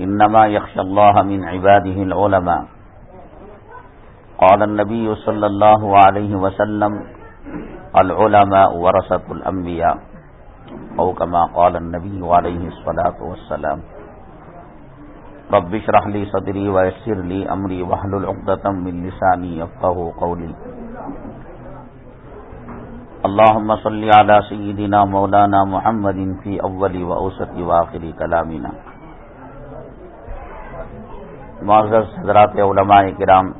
إنما يخشى الله من عباده العلماء. قال النبي صلى الله عليه وسلم، العلماء ورثة الأنبياء او كما قال النبي عليه الصلاه والسلام. رب اشرح لي صدري ويسر لي امري واحلل عقده من لساني يفقهوا قولي. اللهم صل على سيدنا مولانا محمد في اول واوسط واخر كلامنا. معزز حضرات علماء کرام،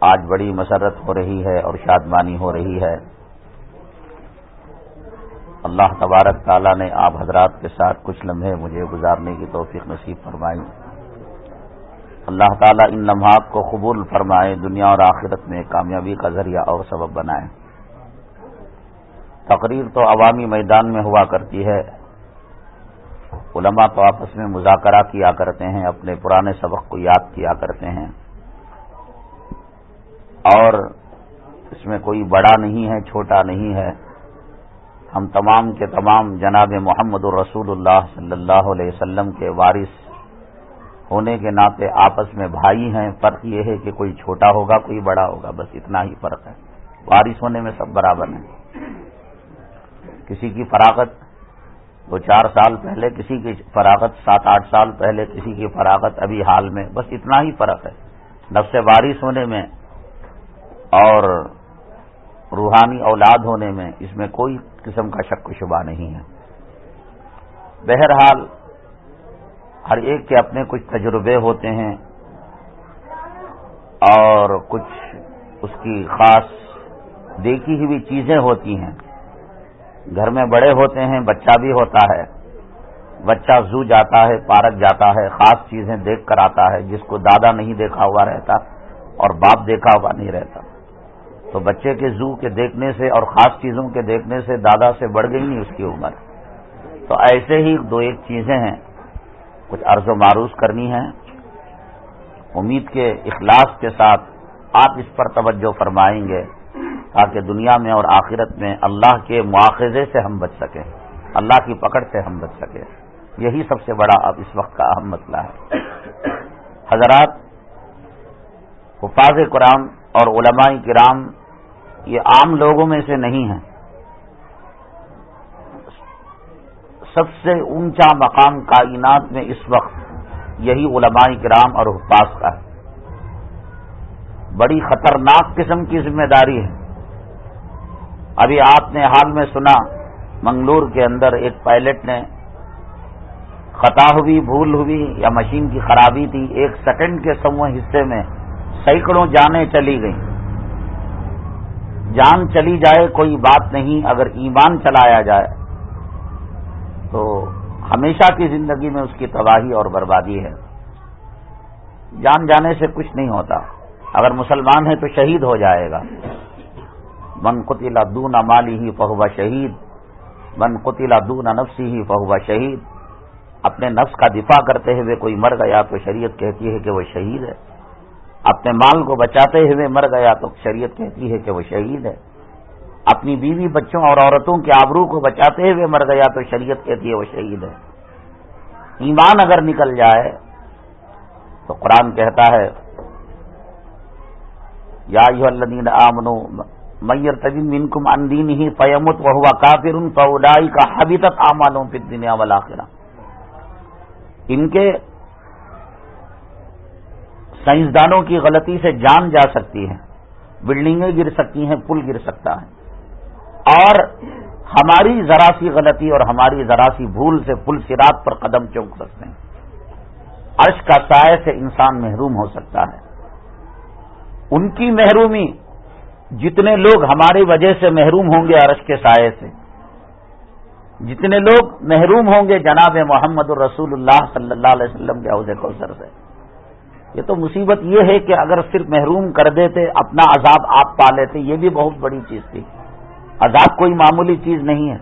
آج بڑی مسرت ہو رہی ہے اور شادمانی ہو رہی ہے۔ اللہ تبارک تعالیٰ نے آپ حضرات کے ساتھ کچھ لمحے مجھے گزارنے کی توفیق نصیب فرمائی۔ اللہ تعالیٰ ان لمحات کو قبول فرمائے، دنیا اور آخرت میں کامیابی کا ذریعہ اور سبب بنائے۔ تقریر تو عوامی میدان میں ہوا کرتی ہے۔ علماء تو آپس میں مذاکرہ کیا کرتے ہیں، اپنے پرانے سبق کو یاد کیا کرتے ہیں۔ اور اس میں کوئی بڑا نہیں ہے، چھوٹا نہیں ہے۔ ہم تمام کے تمام جناب محمد الرسول اللہ صلی اللہ علیہ وسلم کے وارث ہونے کے ناطے آپس میں بھائی ہیں۔ فرق یہ ہے کہ کوئی چھوٹا ہوگا، کوئی بڑا ہوگا، بس اتنا ہی فرق ہے۔ وارث ہونے میں سب برابر ہیں۔ کسی کی فراغت دو چار سال پہلے کسی کی فراغت، سات آٹھ سال پہلے کسی کی فراغت ابھی حال میں، بس اتنا ہی فرق ہے۔ نفس وارث ہونے میں اور روحانی اولاد ہونے میں اس میں کوئی قسم کا شک و شبہ نہیں ہے۔ بہرحال ہر ایک کے اپنے کچھ تجربے ہوتے ہیں اور کچھ اس کی خاص دیکھی ہوئی چیزیں ہوتی ہیں۔ گھر میں بڑے ہوتے ہیں، بچہ بھی ہوتا ہے۔ بچہ زو جاتا ہے، پارک جاتا ہے، خاص چیزیں دیکھ کر آتا ہے، جس کو دادا نہیں دیکھا ہوا رہتا اور باپ دیکھا ہوا نہیں رہتا۔ تو بچے کے زو کے دیکھنے سے اور خاص چیزوں کے دیکھنے سے دادا سے بڑھ گئی نہیں اس کی عمر۔ تو ایسے ہی دو ایک چیزیں ہیں، کچھ عرض و معروض کرنی ہے امید کے اخلاص کے ساتھ آپ اس پر توجہ فرمائیں گے۔ تاکہ دنیا میں اور آخرت میں اللہ کے مواخذے سے ہم بچ سکیں، اللہ کی پکڑ سے ہم بچ سکیں۔ یہی سب سے بڑا اب اس وقت کا اہم مسئلہ ہے۔ حضرات، حفاظ قرآن اور علماء کرام یہ عام لوگوں میں سے نہیں ہیں۔ سب سے اونچا مقام کائنات میں اس وقت یہی علماء کرام اور حفاظ کا ہے۔ بڑی خطرناک قسم کی ذمہ داری ہے۔ ابھی آپ نے حال میں سنا منگلور کے اندر ایک پائلٹ نے خطا ہوئی، بھول ہوئی یا مشین کی خرابی تھی، ایک سیکنڈ کے سمو حصے میں سینکڑوں جانیں چلی گئیں۔ جان چلی جائے کوئی بات نہیں، اگر ایمان چلایا جائے تو ہمیشہ کی زندگی میں اس کی تباہی اور بربادی ہے۔ جان جانے سے کچھ نہیں ہوتا۔ اگر مسلمان ہے تو شہید ہو جائے گا۔ من قطلا دون مالی ہی فہوا شہید من قطلا دون نفسی ہی فہوا شہید اپنے نفس کا دفاع کرتے ہوئے کوئی مر گیا تو شریعت کہتی ہے کہ وہ شہید ہے۔ اپنے مال کو بچاتے ہوئے مر گیا تو شریعت کہتی ہے کہ وہ شہید ہے۔ اپنی بیوی بچوں اور عورتوں کے آبرو کو بچاتے ہوئے مر گیا تو شریعت کہتی ہے وہ شہید ہے۔ ایمان اگر نکل جائے تو قرآن کہتا ہے، یا الدین آمنو میئر تبین منکم اندین ہی فیمت وہ ہوا کافر ان فوڈائی کا حبیطت آمانوں پھر دنیا والا ان کے سائنسدانوں کی غلطی سے جان جا سکتی ہے، بلڈنگیں گر سکتی ہیں، پل گر سکتا ہے۔ اور ہماری ذرا سی غلطی اور ہماری ذرا سی بھول سے پل سرات پر قدم چونک سکتے ہیں۔ عرش کا سائے سے انسان محروم ہو سکتا ہے۔ ان کی محرومی جتنے لوگ ہماری وجہ سے محروم ہوں گے عرش کے سائے سے، جتنے لوگ محروم ہوں گے جناب محمد الرسول اللہ صلی اللہ علیہ وسلم کے عہدے کوثر سے۔ یہ تو مصیبت یہ ہے کہ اگر صرف محروم کر دیتے، اپنا عذاب آپ پا لیتے، یہ بھی بہت بڑی چیز تھی۔ عذاب کوئی معمولی چیز نہیں ہے۔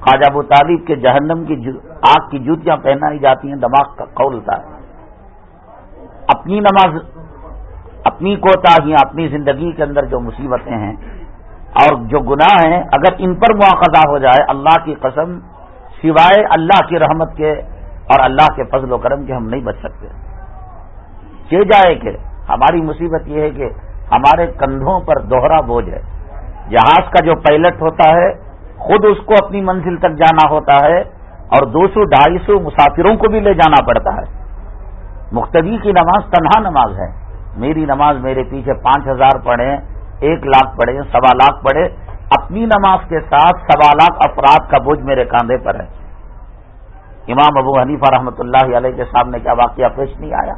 خواجہ ابو طالب کے جہنم کی آگ کی جوتیاں پہنائی جاتی ہیں، دماغ کا کھولتا ہے اپنی نماز اپنی کوتاہیاں، اپنی زندگی کے اندر جو مصیبتیں ہیں اور جو گناہ ہیں، اگر ان پر مواخذہ ہو جائے، اللہ کی قسم، سوائے اللہ کی رحمت کے اور اللہ کے فضل و کرم کے ہم نہیں بچ سکتے۔ چے جائے کہ ہماری مصیبت یہ ہے کہ ہمارے کندھوں پر دوہرا بوجھ ہے۔ جہاز کا جو پائلٹ ہوتا ہے، خود اس کو اپنی منزل تک جانا ہوتا ہے اور دو سو ڈھائی سو مسافروں کو بھی لے جانا پڑتا ہے۔ مختوی کی نماز تنہا نماز ہے۔ میری نماز میرے پیچھے پانچ ہزار پڑھے، ایک لاکھ پڑھے، سوا لاکھ پڑھے، اپنی نماز کے ساتھ سوا لاکھ افراد کا بوجھ میرے کاندھے پر ہے۔ امام ابو حنیفہ رحمۃ اللہ علیہ کے سامنے کیا واقعہ پیش نہیں آیا؟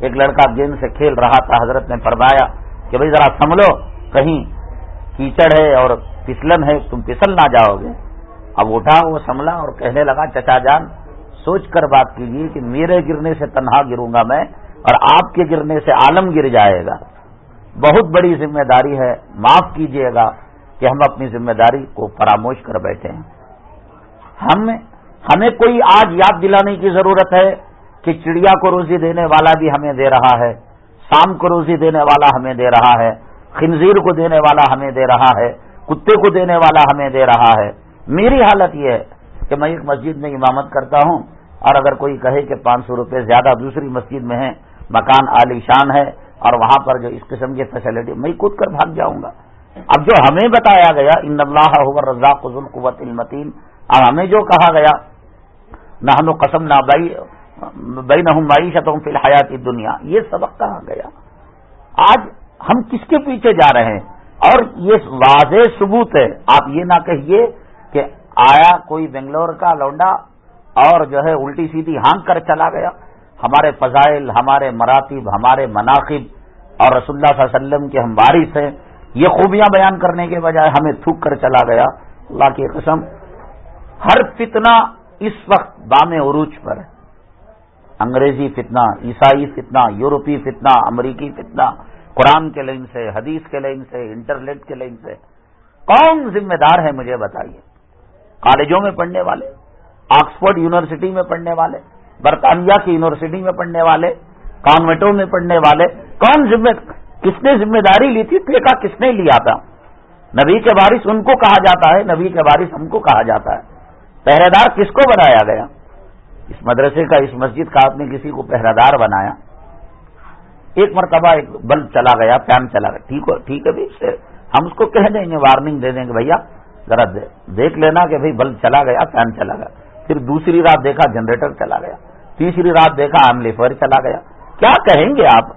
ایک لڑکا گیند سے کھیل رہا تھا، حضرت نے فرمایا کہ بھائی ذرا سنبھلو، کہیں کیچڑ ہے اور پسلن ہے، تم پسل نہ جاؤ گے۔ اب اٹھا، وہ سنبھلا اور کہنے لگا، چچا جان، سوچ کر بات کیجیے کہ میرے گرنے سے تنہا گروں گا میں اور آپ کے گرنے سے عالم گر جائے گا۔ بہت بڑی ذمہ داری ہے، معاف کیجیے گا کہ ہم اپنی ذمہ داری کو فراموش کر بیٹھے ہیں۔ ہم، ہمیں کوئی آج یاد دلانے کی ضرورت ہے کہ چڑیا کو روزی دینے والا بھی ہمیں دے رہا ہے شام کو روزی دینے والا ہمیں دے رہا ہے، خنزیر کو دینے والا ہمیں دے رہا ہے، کتے کو دینے والا ہمیں دے رہا ہے۔ میری حالت یہ ہے کہ میں ایک مسجد میں امامت کرتا ہوں اور اگر کوئی کہے کہ پانچ سو روپے زیادہ دوسری مسجد میں ہے مکان عالی شان ہے اور وہاں پر جو اس قسم کی فیسلٹی میں کود کر بھاگ جاؤں گا۔ اب جو ہمیں بتایا گیا، ان اللہ رضاق قوت المتین اب ہمیں جو کہا گیا نہ ہم قسم نہ بائی بین معیشتوں فی الحیاتی دنیا یہ سبق کہا گیا۔ آج ہم کس کے پیچھے جا رہے ہیں؟ اور یہ واضح ثبوت ہے۔ آپ یہ نہ کہیے کہ آیا کوئی بنگلور کا لونڈا اور جو ہے الٹی سیدھی ہانک کر چلا گیا۔ ہمارے فضائل، ہمارے مراتب، ہمارے مناقب اور رسول اللہ صلی اللہ علیہ وسلم کے ہم وارث ہیں، یہ خوبیاں بیان کرنے کے بجائے ہمیں تھوک کر چلا گیا۔ اللہ کی قسم، ہر فتنہ اس وقت بام عروج پر ہے۔ انگریزی فتنہ، عیسائی فتنہ، یورپی فتنہ، امریکی فتنہ، قرآن کے لائن سے، حدیث کے لائن سے، انٹرنیٹ کے لائن سے۔ کون ذمہ دار ہے مجھے بتائیے؟ کالجوں میں پڑھنے والے، آکسفورڈ یونیورسٹی میں پڑھنے والے برطانیہ کی یونیورسٹی میں پڑھنے والے، کانوینٹوں میں پڑھنے والے، کون ذمہ، کس نے ذمہ داری لی تھی؟ ٹھیکہ کس نے لیا تھا؟ نبی کے بارش ان کو کہا جاتا ہے، نبی کے بارش ہم کو کہا جاتا ہے۔ پہرے دار کس کو بنایا گیا؟ اس مدرسے کا، اس مسجد کا آپ نے کسی کو پہرا دار بنایا۔ ایک مرتبہ ایک بلب چلا گیا فین چلا گیا۔ ٹھیک ٹھیک ہے بھائی ہم اس کو کہہ دیں گے، وارننگ دے دیں گے، بھیا، ذرا دیکھ لینا کہ بھائی بلب چلا گیا فین چلا گیا۔ پھر دوسری رات دیکھا جنریٹر چلا گیا، تیسری رات دیکھا ایملیفر چلا گیا۔ کیا کہیں گے آپ؟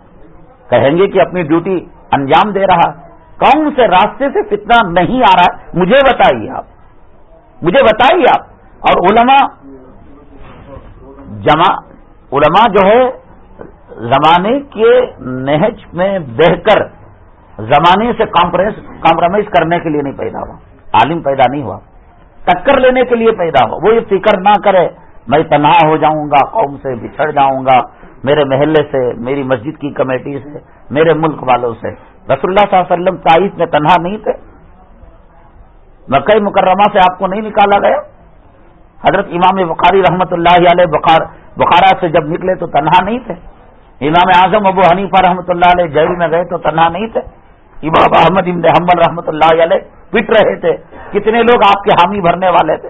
کہیں گے کہ اپنی ڈیوٹی انجام دے رہا۔ کون سے راستے سے کتنا نہیں آ رہا؟ مجھے بتائیے آپ۔ مجھے بتائیے آپ۔ اور علماء، جمع، علماء جو ہے، زمانے کے نہج میں بہ کر زمانے سے کمپرومائز کرنے کے لیے نہیں پیدا ہوا، عالم پیدا نہیں ہوا۔ ٹکر لینے کے لیے پیدا ہوا وہ یہ فکر نہ کرے، میں تنہا ہو جاؤں گا، قوم سے بچھڑ جاؤں گا، میرے محلے سے، میری مسجد کی کمیٹی سے، میرے ملک والوں سے۔ رسول اللہ صلی اللہ علیہ وسلم تائف میں تنہا نہیں تھے۔ مکئی مکرمہ سے آپ کو نہیں نکالا گیا۔ حضرت امام بخاری رحمت اللہ علیہ بخار، بخارا سے جب نکلے تو تنہا نہیں تھے۔ امام اعظم ابو حنیفہ رحمۃ اللہ علیہ جیل میں گئے تو تنہا نہیں تھے۔ امام احمد ابن حمبل رحمۃ اللہ علیہ پٹ رہے تھے کتنے لوگ آپ کے حامی بھرنے والے تھے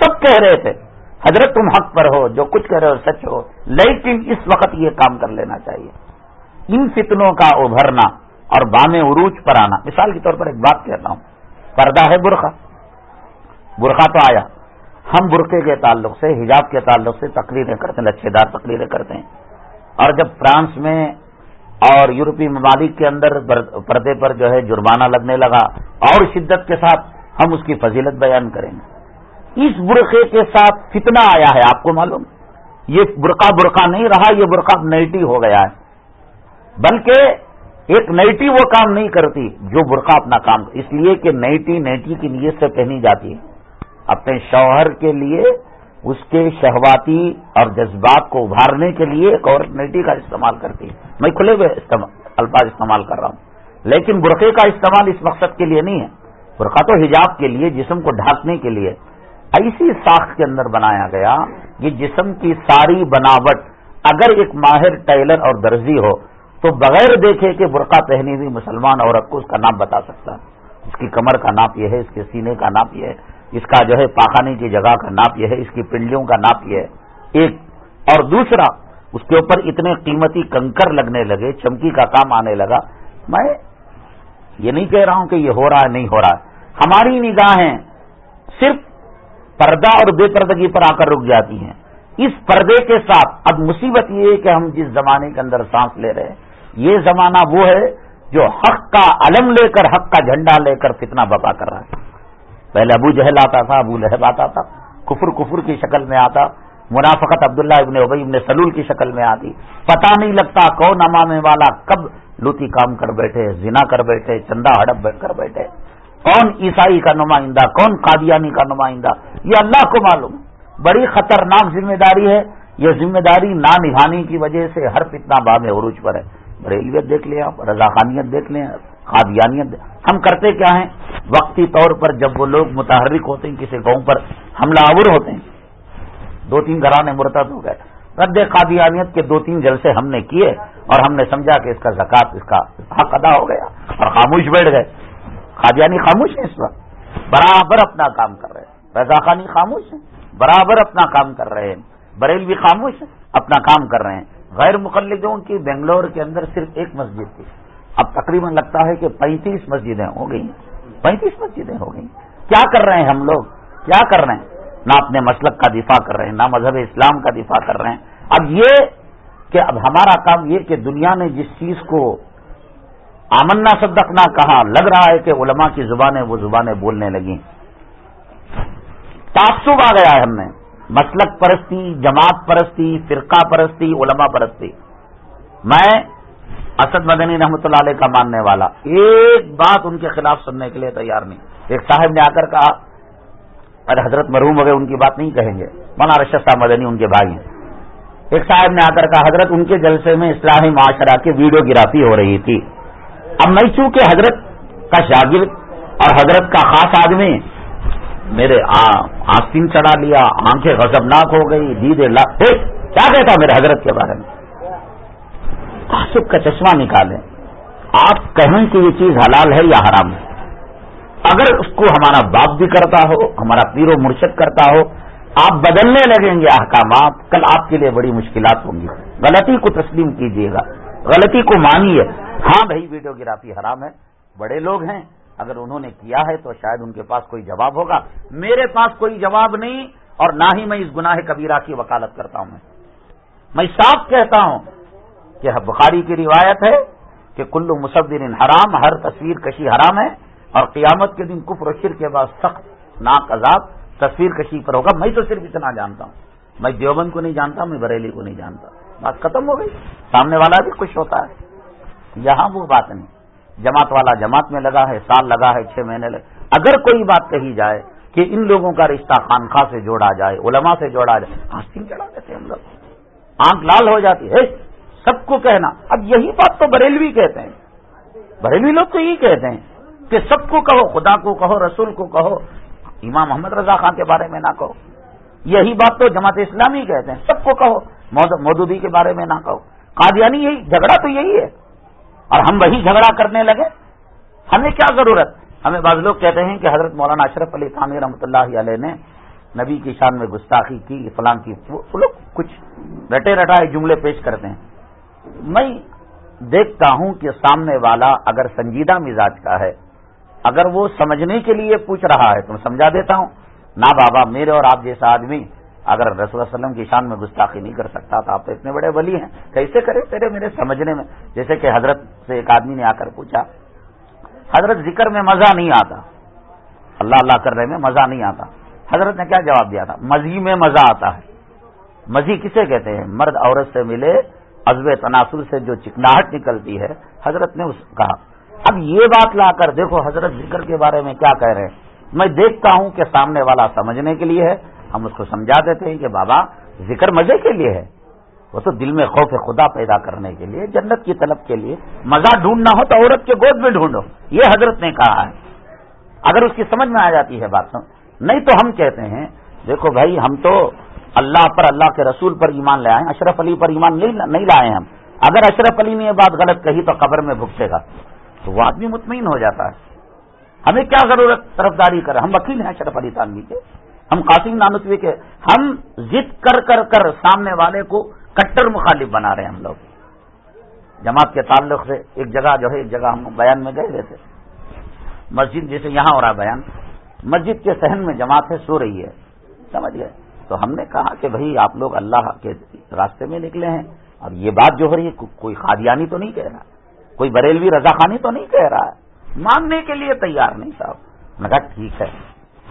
سب کہہ رہے تھے حضرت تم حق پر ہو جو کچھ کہہ رہے ہو سچ ہو لیکن اس وقت یہ کام کر لینا چاہیے ان فتنوں کا ابھرنا اور بام عروج پر آنا مثال کے طور پر ایک بات کہتا ہوں پردہ ہے برقع۔ برقع تو آیا۔ ہم برقعے کے تعلق سے، حجاب کے تعلق سے تقریریں کرتے ہیں، لچھے دار تقریریں کرتے ہیں۔ اور جب فرانس میں اور یورپی ممالک کے اندر پردے پر جو ہے جرمانہ لگنے لگا اور شدت کے ساتھ ہم اس کی فضیلت بیان کریں گے۔ اس برقعے کے ساتھ کتنا آیا ہے، آپ کو معلوم؟ یہ برقع برقع نہیں رہا، یہ برقع نیٹی ہو گیا ہے۔ بلکہ ایک نیٹی وہ کام نہیں کرتی جو برقع اپنا کام، اس لیے کہ نیٹی نیٹی کی نیت سے پہنی جاتی ہے۔ اپنے شوہر کے لیے اس کے شہواتی اور جذبات کو ابھارنے کے لیے ایک اورٹنیٹی کا استعمال کرتی ہے۔ میں کھلے ہوئے الفاظ استعمال کر رہا ہوں۔ لیکن برقعے کا استعمال اس مقصد کے لیے نہیں ہے۔ برقع تو حجاب کے لیے، جسم کو ڈھانکنے کے لیے۔ ایسی ساخت کے اندر بنایا گیا کہ جسم کی ساری بناوٹ اگر ایک ماہر ٹیلر اور درزی ہو، تو بغیر دیکھے کہ برقع پہنی ہوئی مسلمان عورت کو اس کا نام بتا سکتا ہے۔ اس کی کمر کا ناپ یہ ہے، اس کے سینے کا ناپ یہ ہے۔ اس کا جو ہے پاخانے کی جگہ کا ناپ یہ ہے، اس کی پنڈلیوں کا ناپ یہ ہے۔ ایک۔ اور دوسرا، اس کے اوپر اتنے قیمتی کنکر لگنے لگے، چمکی کا کام آنے لگا۔ میں یہ نہیں کہہ رہا ہوں کہ یہ ہو رہا ہے، نہیں ہو رہا ہے۔ ہماری نگاہیں صرف پردہ اور بے پردگی پر آ کر رک جاتی ہیں۔ اس پردے کے ساتھ، اب مصیبت یہ ہے کہ ہم جس زمانے کے اندر سانس لے رہے ہیں، یہ زمانہ وہ ہے جو حق کا علم لے کر، حق کا جھنڈا لے کر کتنا بپا کر رہا ہے۔ پہلے ابو جہل آتا تھا، ابو لہب آتا تھا۔ کفر کفر کی شکل میں آتا۔ منافقت عبداللہ ابن ابئی ابن سلول کی شکل میں آتی۔ پتا نہیں لگتا کون امامے والا کب لوتی کام کر بیٹھے، زنا کر بیٹھے، چندہ ہڑپ کر بیٹھے۔ کون عیسائی کا نمائندہ، کون قادیانی کا نمائندہ؟ یہ اللہ کو معلوم۔ بڑی خطرناک ذمہ داری ہے۔ یہ ذمہ داری نہ نبھانے کی وجہ سے ہر فتنا باب عروج پر ہے۔ بریلیت دیکھ لیں آپ، رضاخانیت دیکھ لیں قادیانیت ہم کرتے کیا ہیں؟ وقتی طور پر جب وہ لوگ متحرک ہوتے ہیں، کسی گاؤں پر حملہ آور ہوتے ہیں، دو تین گھرانے مرتب ہو گئے۔ رد قادیانیت کے دو تین جلسے ہم نے کیے اور ہم نے سمجھا کہ اس کا زکات اس کا حق ادا ہو گیا اور خاموش بیٹھ گئے۔ قادیانی خاموش ہے اس وقت۔ برابر اپنا کام کر رہے ہیں۔ رضا خانی خاموش ہے برابر اپنا کام کر رہے ہیں۔ بریل بھی خاموش ہے اپنا کام کر رہے ہیں۔ غیر مقلدوں کی بنگلور کے اندر صرف ایک مسجد تھی۔ اب تقریباً لگتا ہے کہ پینتیس مسجدیں ہو گئی پینتیس مسجدیں ہو گئی کیا کر رہے ہیں ہم لوگ؟ کیا کر رہے ہیں؟ نہ اپنے مسلک کا دفاع کر رہے ہیں، نہ مذہب اسلام کا دفاع کر رہے ہیں۔ اب یہ کہ اب ہمارا کام یہ کہ دنیا نے جس چیز کو آمنا صدقنا کہا، لگ رہا ہے کہ علماء کی زبانیں وہ زبانیں بولنے لگی تعصب آ گیا ہے ہم نے مسلک پرستی، جماعت پرستی، فرقہ پرستی، علماء پرستی۔ میں اسد مدنی رحمۃ اللہ علیہ کا ماننے والا، ایک بات ان کے خلاف سننے کے لیے تیار نہیں۔ ایک صاحب نے آ کر کہا، ارے حضرت مرحوم ہو ان کی بات نہیں کہیں گے۔ مولانا رشد صاحب مدنی ان کے بھائی ہیں۔ ایک صاحب نے آ کر کہا، حضرت ان کے جلسے میں اسلامی معاشرہ کی ویڈیو گرافی ہو رہی تھی۔ اب میں چونکہ حضرت کا شاگرد اور حضرت کا خاص آدمی، میرے آستین چڑھا لیا، آنکھیں غضبناک ہو گئی دید کیا کہتا میرے حضرت کے بارے میں؟ آصف کا چشمہ نکالیں۔ آپ کہیں کہ یہ چیز حلال ہے یا حرام ہے۔ اگر اس کو ہمارا باپ بھی کرتا ہو، ہمارا پیر و مرشد کرتا ہو، آپ بدلنے لگیں گے احکامات۔ کل آپ کے لیے بڑی مشکلات ہوں گی۔ غلطی کو تسلیم کیجیے گا۔ غلطی کو مانیے۔ ہاں بھائی ویڈیوگرافی حرام ہے۔ بڑے لوگ ہیں۔ اگر انہوں نے کیا ہے تو شاید ان کے پاس کوئی جواب ہوگا۔ میرے پاس کوئی جواب نہیں اور نہ ہی میں اس گناہ کبیرہ کی وکالت کرتا ہوں۔ میں صاف کہتا ہوں کہ بخاری کی روایت ہے کہ کلو مصور حرام، ہر تصویر کشی حرام ہے اور قیامت کے دن کفر و شر کے بعد سخت، ناک عذاب، تصویر کشی پر ہوگا۔ میں تو صرف اتنا جانتا ہوں۔ میں دیوبند کو نہیں جانتا، میں بریلی کو نہیں جانتا۔ بات ختم ہو گئی۔ سامنے والا بھی خوش ہوتا ہے۔ یہاں وہ بات نہیں۔ جماعت والا جماعت میں لگا ہے، سال لگا ہے، چھ مہینے لگے۔ اگر کوئی بات کہی جائے کہ ان لوگوں کا رشتہ خانخواہ سے جوڑا جائے، علماء سے جوڑا جائے آستین چڑھا دیتے ہم لوگ۔ آنکھ لال ہو جاتی ہے۔ سب کو کہنا۔ اب یہی بات تو بریلوی کہتے ہیں۔ بریلوی لوگ تو یہی کہتے ہیں کہ سب کو کہو، خدا کو کہو، رسول کو کہو، امام محمد رضا خان کے بارے میں نہ کہو۔ یہی بات تو جماعت اسلامی کہتے ہیں۔ سب کو کہو مودودی کے بارے میں نہ کہو۔ قادیانی یہی، جھگڑا تو یہی ہے۔ اور ہم وہی جھگڑا کرنے لگے۔ ہمیں کیا ضرورت؟ ہمیں بعض لوگ کہتے ہیں کہ حضرت مولانا اشرف علی خان رحمۃ اللہ علیہ نے نبی کی شان میں گستاخی کی، فلاں کی، وہ لوگ کچھ رٹے رٹائے جملے پیش کرتے ہیں۔ میں دیکھتا ہوں کہ سامنے والا اگر سنجیدہ مزاج کا ہے، اگر وہ سمجھنے کے لیے پوچھ رہا ہے تو میں سمجھا دیتا ہوں۔ نہ بابا، میرے اور آپ جیسا آدمی اگر رسول اللہ وسلم کی شان میں گستاخی نہیں کر سکتا تو آپ تو اتنے بڑے ولی ہیں۔ کیسے کرے تیرے میرے سمجھنے میں؟ جیسے کہ حضرت سے ایک آدمی نے آ کر پوچھا، حضرت ذکر میں مزہ نہیں آتا۔ اللہ اللہ کرنے میں مزہ نہیں آتا۔ حضرت نے کیا جواب دیا تھا؟ مزی میں مزہ آتا ہے۔ مزی کسے کہتے ہیں؟ مرد عورت سے ملے ازب تناسر سے جو چکناہٹ نکلتی ہے، حضرت نے اس کہا، اب یہ بات لا کر دیکھو حضرت ذکر کے بارے میں کیا کہہ رہے ہیں۔ میں دیکھتا ہوں کہ سامنے والا سمجھنے کے لیے ہے، ہم اس کو سمجھا دیتے ہیں کہ بابا، ذکر مزے کے لیے ہے۔ وہ تو دل میں خوف خدا پیدا کرنے کے لیے، جنت کی طلب کے لیے۔ مزہ ڈھونڈنا ہو تو عورت کے گود میں ڈھونڈو۔ یہ حضرت نے کہا ہے۔ اگر اس کی سمجھ میں آ جاتی ہے بات، نہیں تو ہم کہتے ہیں، دیکھو بھائی، ہم تو اللہ پر، اللہ کے رسول پر ایمان لے آئے اشرف علی پر ایمان نہیں لائے ہم۔ اگر اشرف علی نے یہ بات غلط کہی تو قبر میں بھگتے گا۔ تو وہ آدمی مطمئن ہو جاتا ہے۔ ہمیں کیا ضرورت؟ طرفداری کر ہم وکیل ہیں اشرف علی تانوی کے۔ ہم قاسم نانوی کے۔ ہم ضد کر کر کر سامنے والے کو کٹر مخالف بنا رہے ہیں ہم لوگ۔ جماعت کے تعلق سے ایک جگہ جو ہے، ایک جگہ ہم بیان میں گئے ہوئے تھے۔ مسجد جیسے یہاں ہو رہا بیان۔ مسجد کے سہن میں جماعت ہے، سو رہی ہے۔ سمجھ گئے؟ تو ہم نے کہا کہ بھائی آپ لوگ اللہ کے راستے میں نکلے ہیں۔ اب یہ بات جو ہو رہی ہے کوئی خادیانی تو نہیں کہہ رہا۔ کوئی بریلوی رضا خانی تو نہیں کہہ رہا۔ ہے ماننے کے لیے تیار نہیں صاحب میں کہا، ٹھیک ہے۔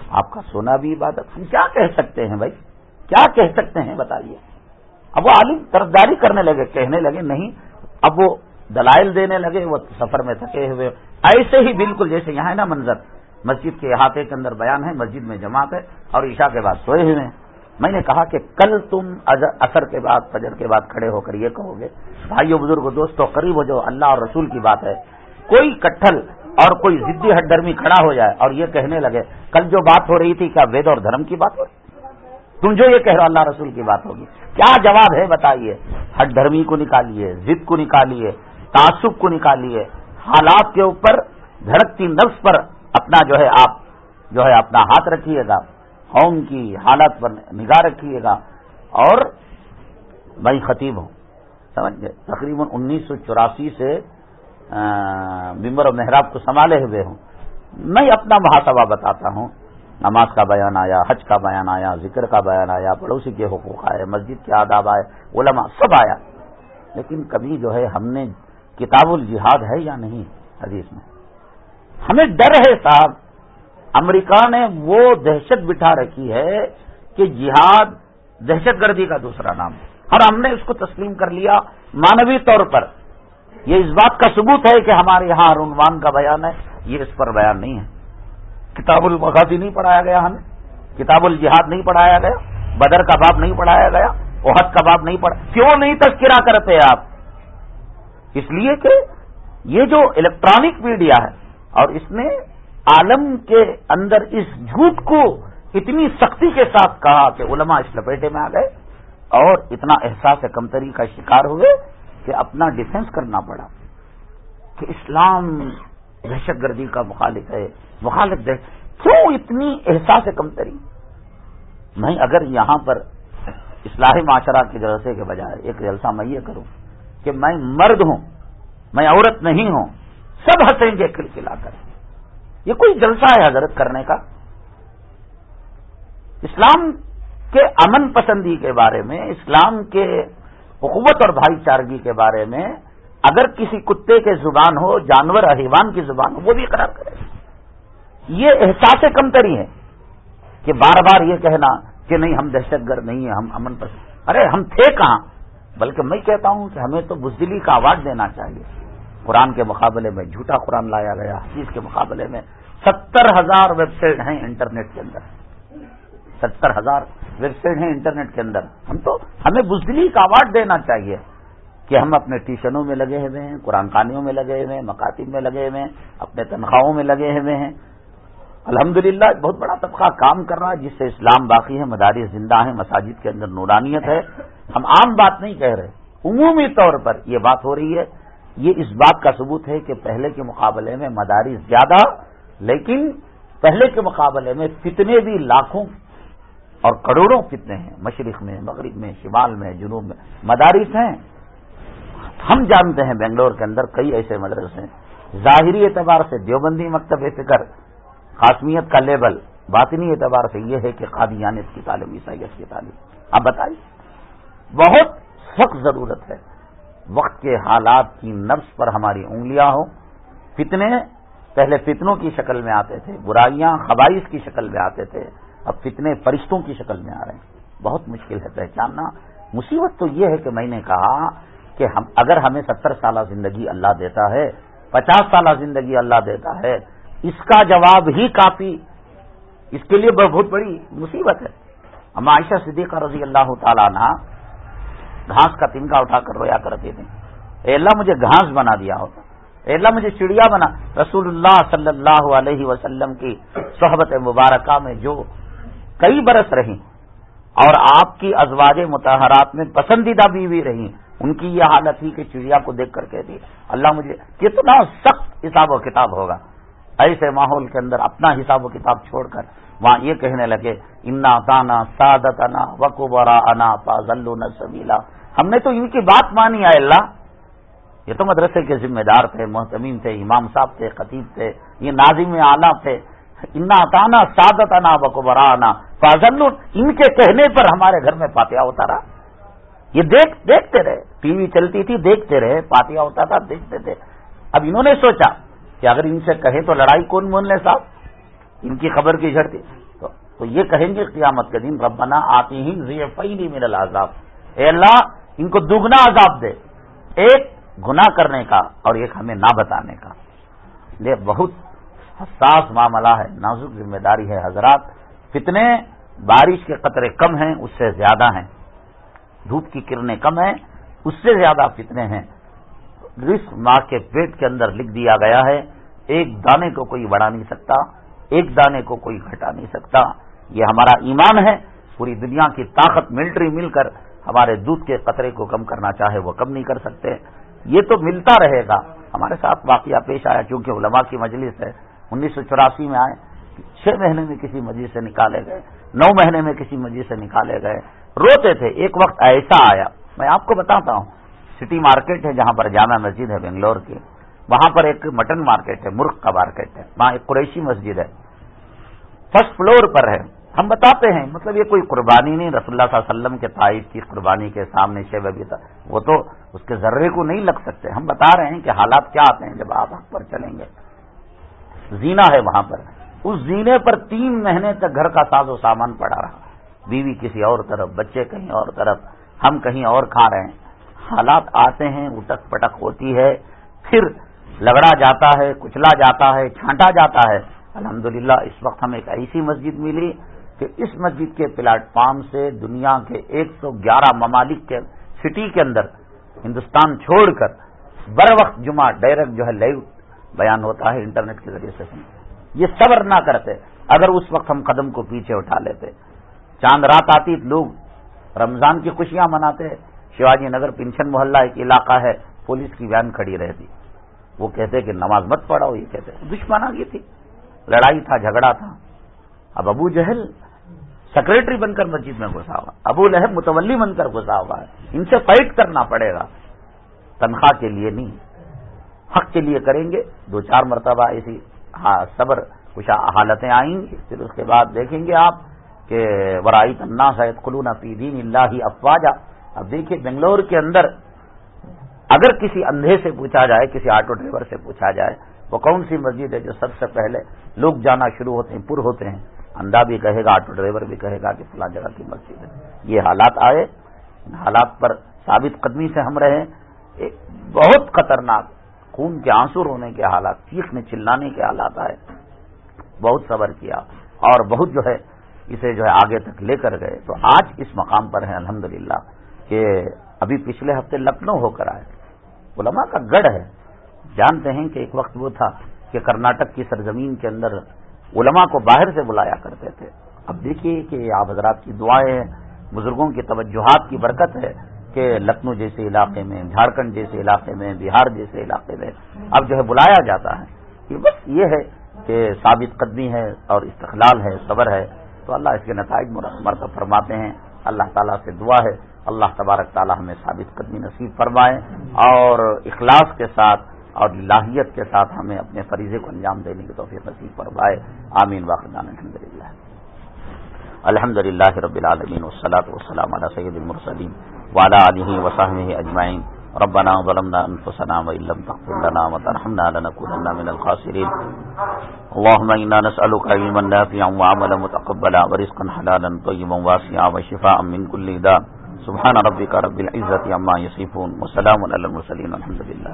آپ کا سونا بھی عبادت۔ ہم کیا کہہ سکتے ہیں بھائی؟ کیا کہہ سکتے ہیں؟ بتائیے۔ اب وہ عالم طرفداری کرنے لگے، کہنے لگے، نہیں۔ اب وہ دلائل دینے لگے، وہ سفر میں تھکے ہوئے۔ ایسے ہی بالکل جیسے یہاں ہے نا منظر۔ مسجد کے احاطے کے اندر بیان ہے، مسجد میں جماعت ہے اور عشاء کے بعد سوئے ہوئے ہیں۔ میں نے کہا کہ کل تم اثر کے بعد، فجر کے بعد کھڑے ہو کر یہ کہو گے، بھائیو بزرگ دوستو، قریب ہو جو اللہ اور رسول کی بات ہے، کوئی کٹھل اور کوئی ضدی ہٹ درمی کھڑا ہو جائے اور یہ کہنے لگے، کل جو بات ہو رہی تھی، کیا وید اور دھرم کی بات ہو رہی تم جو یہ کہہ رہے ہو، اللہ رسول کی بات ہوگی۔ کیا جواب ہے بتائیے؟ ہٹ دھرمی کو نکالیے ضد کو نکالیے، تعصب کو نکالیے، حالات کے اوپر، دھڑکتی نفس پر اپنا جو ہے آپ، جو ہے اپنا ہاتھ رکھیے گا۔ قوم کی حالت پر نگاہ رکھیے گا اور بھائی خطیب ہوں۔ سمجھ گئے؟ تقریباً انیس سو چوراسی سے ممبر و محراب کو سنبھالے ہوئے ہوں۔ میں اپنا محاسبہ بتاتا ہوں۔ نماز کا بیان آیا، حج کا بیان آیا، ذکر کا بیان آیا، پڑوسی کے حقوق آئے، مسجد کے آداب آئے، علماء سب آیا۔ لیکن کبھی جو ہے، ہم نے کتاب الجہاد ہے یا نہیں حدیث میں؟ ہمیں ڈر ہے صاحب۔ امریکہ نے وہ دہشت بٹھا رکھی ہے کہ جہاد دہشت گردی کا دوسرا نام ہے۔ اور ہم نے اس کو تسلیم کر لیا مانوی طور پر۔ یہ اس بات کا ثبوت ہے کہ ہمارے یہاں عنوان کا بیان ہے، یہ اس پر بیان نہیں ہے۔ کتاب المغازی نہیں پڑھایا گیا ہمیں، کتاب الجہاد نہیں پڑھایا گیا، بدر کا باب نہیں پڑھایا گیا اوہد کا باب نہیں پڑھا کیوں نہیں تذکرہ کرتے آپ؟ اس لیے کہ یہ جو الیکٹرانک میڈیا ہے اور اس نے عالم کے اندر اس جھوٹ کو اتنی سختی کے ساتھ کہا کہ علماء اس لپیٹے میں آ گئے اور اتنا احساس کمتری کا شکار ہوئے کہ اپنا ڈیفنس کرنا پڑا کہ اسلام دہشت گردی کا مخالف ہے، مخالف کیوں اتنی احساس کمتری میں اگر یہاں پر اصلاح معاشرہ کے جلسے کے بجائے ایک جلسہ میں یہ کروں کہ میں مرد ہوں، میں عورت نہیں ہوں، سب ہنسیں گے، کھلکھلا کر۔ یہ کوئی جلسہ ہے حضرت کرنے کا؟ اسلام کے امن پسندی کے بارے میں، اسلام کے حکومت اور بھائی چارگی کے بارے میں اگر کسی کتے کے زبان ہو، جانور احیوان کی زبان ہو، وہ بھی قرار کرے یہ احساس کمتری ہے کہ بار بار یہ کہنا کہ نہیں، ہم دہشت گرد نہیں ہیں، ہم امن پسند ارے، ہم تھے کہاں؟ بلکہ میں کہتا ہوں کہ ہمیں تو بزدلی کا آواز دینا چاہیے۔ قرآن کے مقابلے میں جھوٹا قرآن لایا گیا، حدیث کے مقابلے میں ستر ہزار ویب سائٹ ہیں انٹرنیٹ کے اندر۔ ستر ہزار ویب سائٹ ہیں انٹرنیٹ کے اندر۔ ہم تو، ہمیں بزدلی کا اوارڈ دینا چاہیے کہ ہم اپنے ٹیوشنوں میں لگے ہوئے ہیں، قرآن خانیوں میں لگے ہوئے ہیں، مکاتب میں لگے ہوئے ہیں، اپنے تنخواہوں میں لگے ہوئے ہیں۔ الحمدللہ بہت بڑا طبقہ کام کر رہا ہے، جس سے اسلام باقی ہے مدارس زندہ ہیں مساجد کے اندر نورانیت ہے۔ ہم عام بات نہیں کہہ رہے، عمومی طور پر یہ بات ہو رہی ہے یہ اس بات کا ثبوت ہے کہ پہلے کے مقابلے میں مدارس زیادہ، لیکن پہلے کے مقابلے میں فتنے بھی لاکھوں اور کروڑوں فتنے ہیں۔ مشرق میں، مغرب میں، شمال میں، جنوب میں مدارس ہیں۔ ہم جانتے ہیں بنگلور کے اندر کئی ایسے مدرسے ہیں۔ ظاہری اعتبار سے دیوبندی مکتب فکر قاسمیت کا لیبل، باطنی اعتبار سے یہ ہے کہ قادیانت کی تعلیم، عیسائیت کی تعلیم۔ آپ بتائیے، بہت سخت ضرورت ہے۔ وقت کے حالات کی نفس پر ہماری انگلیاں ہوں۔ فتنے پہلے فتنوں کی شکل میں آتے تھے، برائیاں خبائش کی شکل میں آتے تھے۔ اب فتنے فرشتوں کی شکل میں آ رہے ہیں۔ بہت مشکل ہے پہچاننا۔ مصیبت تو یہ ہے کہ میں نے کہا کہ ہم، اگر ہمیں ستر سالہ زندگی اللہ دیتا ہے، پچاس سالہ زندگی اللہ دیتا ہے، اس کا جواب ہی کافی۔ اس کے لیے بہت بڑی مصیبت ہے۔ ہم عائشہ صدیقہ رضی اللہ تعالیٰ عنہ گھاس کا تنکا اٹھا کر رویا کرتے تھے۔ اے اللہ مجھے گھاس بنا دیا ہوتا اے اللہ مجھے چڑیا بنا۔ رسول اللہ صلی اللہ علیہ وسلم کی صحبت مبارکہ میں جو کئی برس رہی اور آپ کی ازواج متحرات میں پسندیدہ بیوی رہی، ان کی یہ حالت ہی کہ چڑیا کو دیکھ کر کہتی، اللہ مجھے کتنا سخت حساب و کتاب ہوگا۔ ایسے ماحول کے اندر اپنا حساب و کتاب چھوڑ کر وہاں یہ کہنے لگے، انا تانا سعدت انا وقبرا انا فاضل سبیلا ہم نے تو ان کی بات مانی ہے اللہ۔ یہ تو مدرسے کے ذمہ دار تھے، محتمین تھے، امام صاحب تھے، خطیب تھے، یہ نازم اعلیٰ تھے۔ انا تانا سعدت انا وقبرا انا فاضل ان کے کہنے پر ہمارے گھر میں پاتیا ہوتا رہا۔ یہ دیکھ، دیکھتے رہے۔ ٹی وی چلتی تھی، دیکھتے رہے پاتیا ہوتا تھا، دیکھتے تھے۔ اب انہوں نے سوچا کہ اگر ان سے کہیں تو لڑائی کون مون لے صاحب؟ ان کی خبر کی جھڑتی۔ تو یہ کہیں گے قیامت کے دن، ربنا آتی ہی نہیں میرا العذاب۔ اے اللہ، ان کو دگنا عذاب دے۔ ایک گنا کرنے کا اور ایک ہمیں نہ بتانے کا۔ یہ بہت حساس معاملہ ہے، نازک ذمہ داری ہے حضرات۔ کتنے بارش کے قطرے کم ہیں، اس سے زیادہ ہیں۔ دھوپ کی کرنیں کم ہیں، اس سے زیادہ کتنے ہیں۔ رسک ماں کے پیٹ کے اندر لکھ دیا گیا ہے، ایک دانے کو کوئی بڑھا نہیں سکتا، ایک دانے کو کوئی گھٹا نہیں سکتا۔ یہ ہمارا ایمان ہے، پوری دنیا کی طاقت ملٹری مل کر ہمارے دودھ کے قطرے کو کم کرنا چاہے وہ کم نہیں کر سکتے۔ یہ تو ملتا رہے گا۔ ہمارے ساتھ واقعہ پیش آیا کیونکہ علماء کی مجلس ہے۔ انیس سو چوراسی میں آئے، چھ مہینے میں کسی مجلس سے نکالے گئے۔ نو مہینے میں کسی مجلس سے نکالے گئے۔ روتے تھے، ایک وقت ایسا آیا۔ میں آپ کو بتاتا ہوں سٹی مارکیٹ ہے جہاں پر جامع مسجد ہے بنگلور کی، وہاں پر ایک مٹن مارکیٹ ہے، مرغ کا مارکیٹ ہے، وہاں ایک قریشی مسجد ہے۔ فرسٹ فلور پر ہے۔ ہم بتاتے ہیں مطلب یہ کوئی قربانی نہیں، رسول اللہ صلی اللہ علیہ وسلم کے تائف کی قربانی کے سامنے شیب ابھی تھا وہ تو اس کے ذرے کو نہیں لگ سکتے۔ ہم بتا رہے ہیں کہ حالات کیا آتے ہیں جب آپ حق پر چلیں گے۔ زینا ہے وہاں پر۔ اس زینے پر تین مہینے تک گھر کا ساز و سامان پڑا رہا۔ بیوی کسی اور طرف، بچے کہیں اور طرف، ہم کہیں اور کھا رہے ہیں۔ حالات آتے ہیں اٹک پٹک ہوتی ہے، پھر لگڑا جاتا ہے، کچلا جاتا ہے، چھانٹا جاتا ہے۔ الحمدللہ، اس وقت ہمیں ایک ایسی مسجد ملی کہ اس مسجد کے پلیٹ فارم سے دنیا کے ایک سو گیارہ ممالک کے سٹی کے اندر ہندوستان چھوڑ کر بر وقت جمعہ ڈائریکٹ جو ہے لائیو بیان ہوتا ہے انٹرنیٹ کے ذریعے سے۔ یہ صبر نہ کرتے، اگر اس وقت ہم قدم کو پیچھے اٹھا لیتے۔ چاند رات آتی لوگ رمضان کی خوشیاں مناتے شیواجی نگر پنشن محلہ ایک علاقہ ہے، پولیس کی وین کھڑی رہتی۔ وہ کہتے کہ نماز مت پڑھو یہ کہتے دشمن آ گئی تھی۔ لڑائی تھا، جھگڑا تھا۔ اب ابو جہل سیکرٹری بن کر مسجد میں گھسا ہوا۔ ابو لہب متولی بن کر گھسا ہوا ہے۔ ان سے فائٹ کرنا پڑے گا۔ تنخواہ کے لیے نہیں۔ حق کے لیے کریں گے۔ دو چار مرتبہ ایسی صبر کچھ حالتیں آئیں گی۔ پھر اس کے بعد دیکھیں گے آپ کہ ورائی تنا سید قلون پی دین اللہ افواجا اب دیکھیے بنگلور کے اندر اگر کسی اندھے سے پوچھا جائے، کسی آٹو ڈرائیور سے پوچھا جائے، وہ کون سی مسجد ہے جو سب سے پہلے لوگ جانا شروع ہوتے ہیں، پر ہوتے ہیں؟ اندھا بھی کہے گا، آٹو ڈرائیور بھی کہے گا کہ فلاں جگہ کی مسجد ہے۔ یہ حالات آئے۔ حالات پر ثابت قدمی سے ہم رہے ایک بہت خطرناک، خون کے آنسو رونے کے حالات چیخنے چلانے کے حالات آئے۔ بہت صبر کیا۔ اور بہت جو ہے، اسے جو ہے آگے تک لے کر گئے۔ تو آج اس مقام پر ہے الحمد کہ ابھی پچھلے ہفتے لکھنؤ ہو کر آئے علماء کا گڑھ ہے۔ جانتے ہیں کہ ایک وقت وہ تھا کہ کرناٹک کی سرزمین کے اندر علماء کو باہر سے بلایا کرتے تھے۔ اب دیکھیے کہ آپ حضرات کی دعائیں ہیں بزرگوں کی توجہات کی برکت ہے کہ لکھنؤ جیسے علاقے میں، جھارکھنڈ جیسے علاقے میں، بہار جیسے علاقے میں اب جو ہے بلایا جاتا ہے۔ یہ بس یہ ہے کہ ثابت قدمی ہے اور استقلال ہے، صبر ہے۔ تو اللہ اس کے نتائج مرتب فرماتے ہیں۔ اللہ تعالیٰ سے دعا ہے۔ اللہ تبارک تعالیٰ ہمیں ثابت قدمی نصیب فرمائے اور اخلاص کے ساتھ اور لاہیت کے ساتھ ہمیں اپنے فریضے کو انجام دینے کی توفیق نصیب فرمائے۔ آمین۔ واقعان الحمد للہ الحمد للہ رب العالمین والصلاة والسلام على سید المرسلین وعلى آلہ وصحبہ اجمعین۔ ربنا ظلمنا انفسنا وان لم تغفر لنا وترحمنا لنكونن من الخاسرين اللهم انا نسالك علما نافعا وعملا متقبلا ورزقا حلالا طيبا واسعا وشفاء من كل داء۔ سبحان ربی کا رب العزت عما یسیفون وسلام علی المرسلین الحمد للہ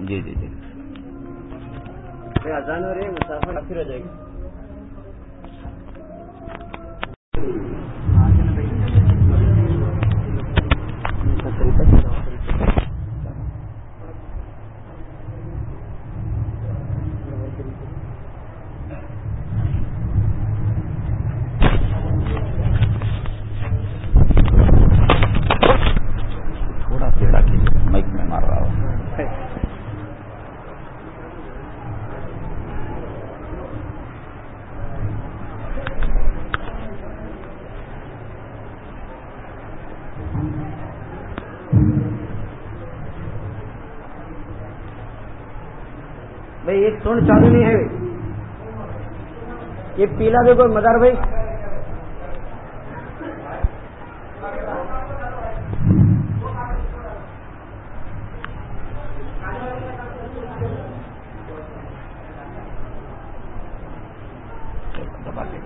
جی جی جی۔ مسافر پھر ہو جائے گی۔ مائک میں مار رہا ہوں بھائی، ایک سون چالو نہیں ہے۔ یہ پیلا بھی کوئی مدار بھائی دبا کے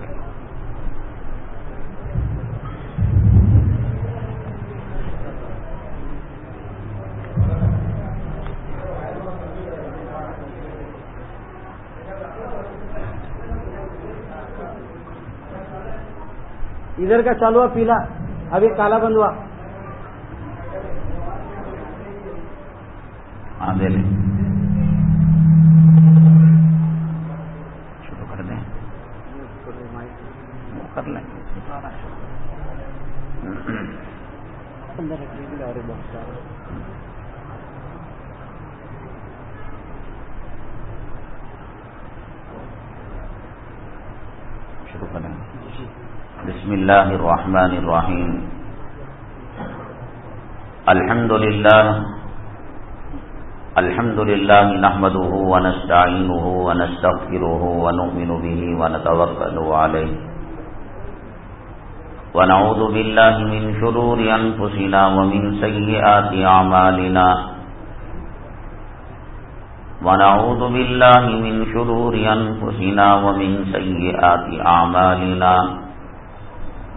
ادھر کا چالو پیلا۔ پیلا ابھی کالا بند ہوا ہاں دے لیں شروع کر دیں وہ کر لیں شروع کریں بسم الله الرحمن الرحيم. الحمد لله الحمد لله نحمده ونستعينه ونستغفره ونؤمن به ونتوكل عليه. ونعوذ بالله من شرور أنفسنا ومن سيئات أعمالنا. ونعوذ بالله من شرور أنفسنا ومن سيئات أعمالنا.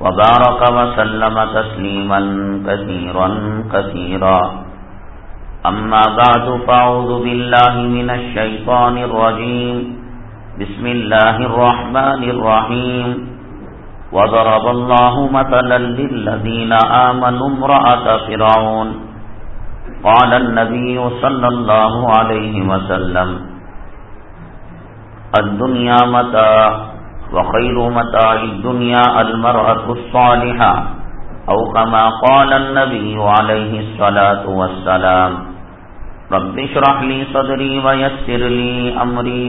وبارك وسلم تسليما كثيرا كثيرا. أما بعد، فأعوذ بالله من الشيطان الرجيم. بسم الله الرحمن الرحيم. وضرب الله مثلا للذين آمنوا امرأة فرعون. قال النبي صلى الله عليه وسلم، الدنيا متاع وخير متاع الدنيا المرأة الصالحة أو كما قال النبي عليه الصلاة والسلام رب اشرح لي صدري ويسر لي أمري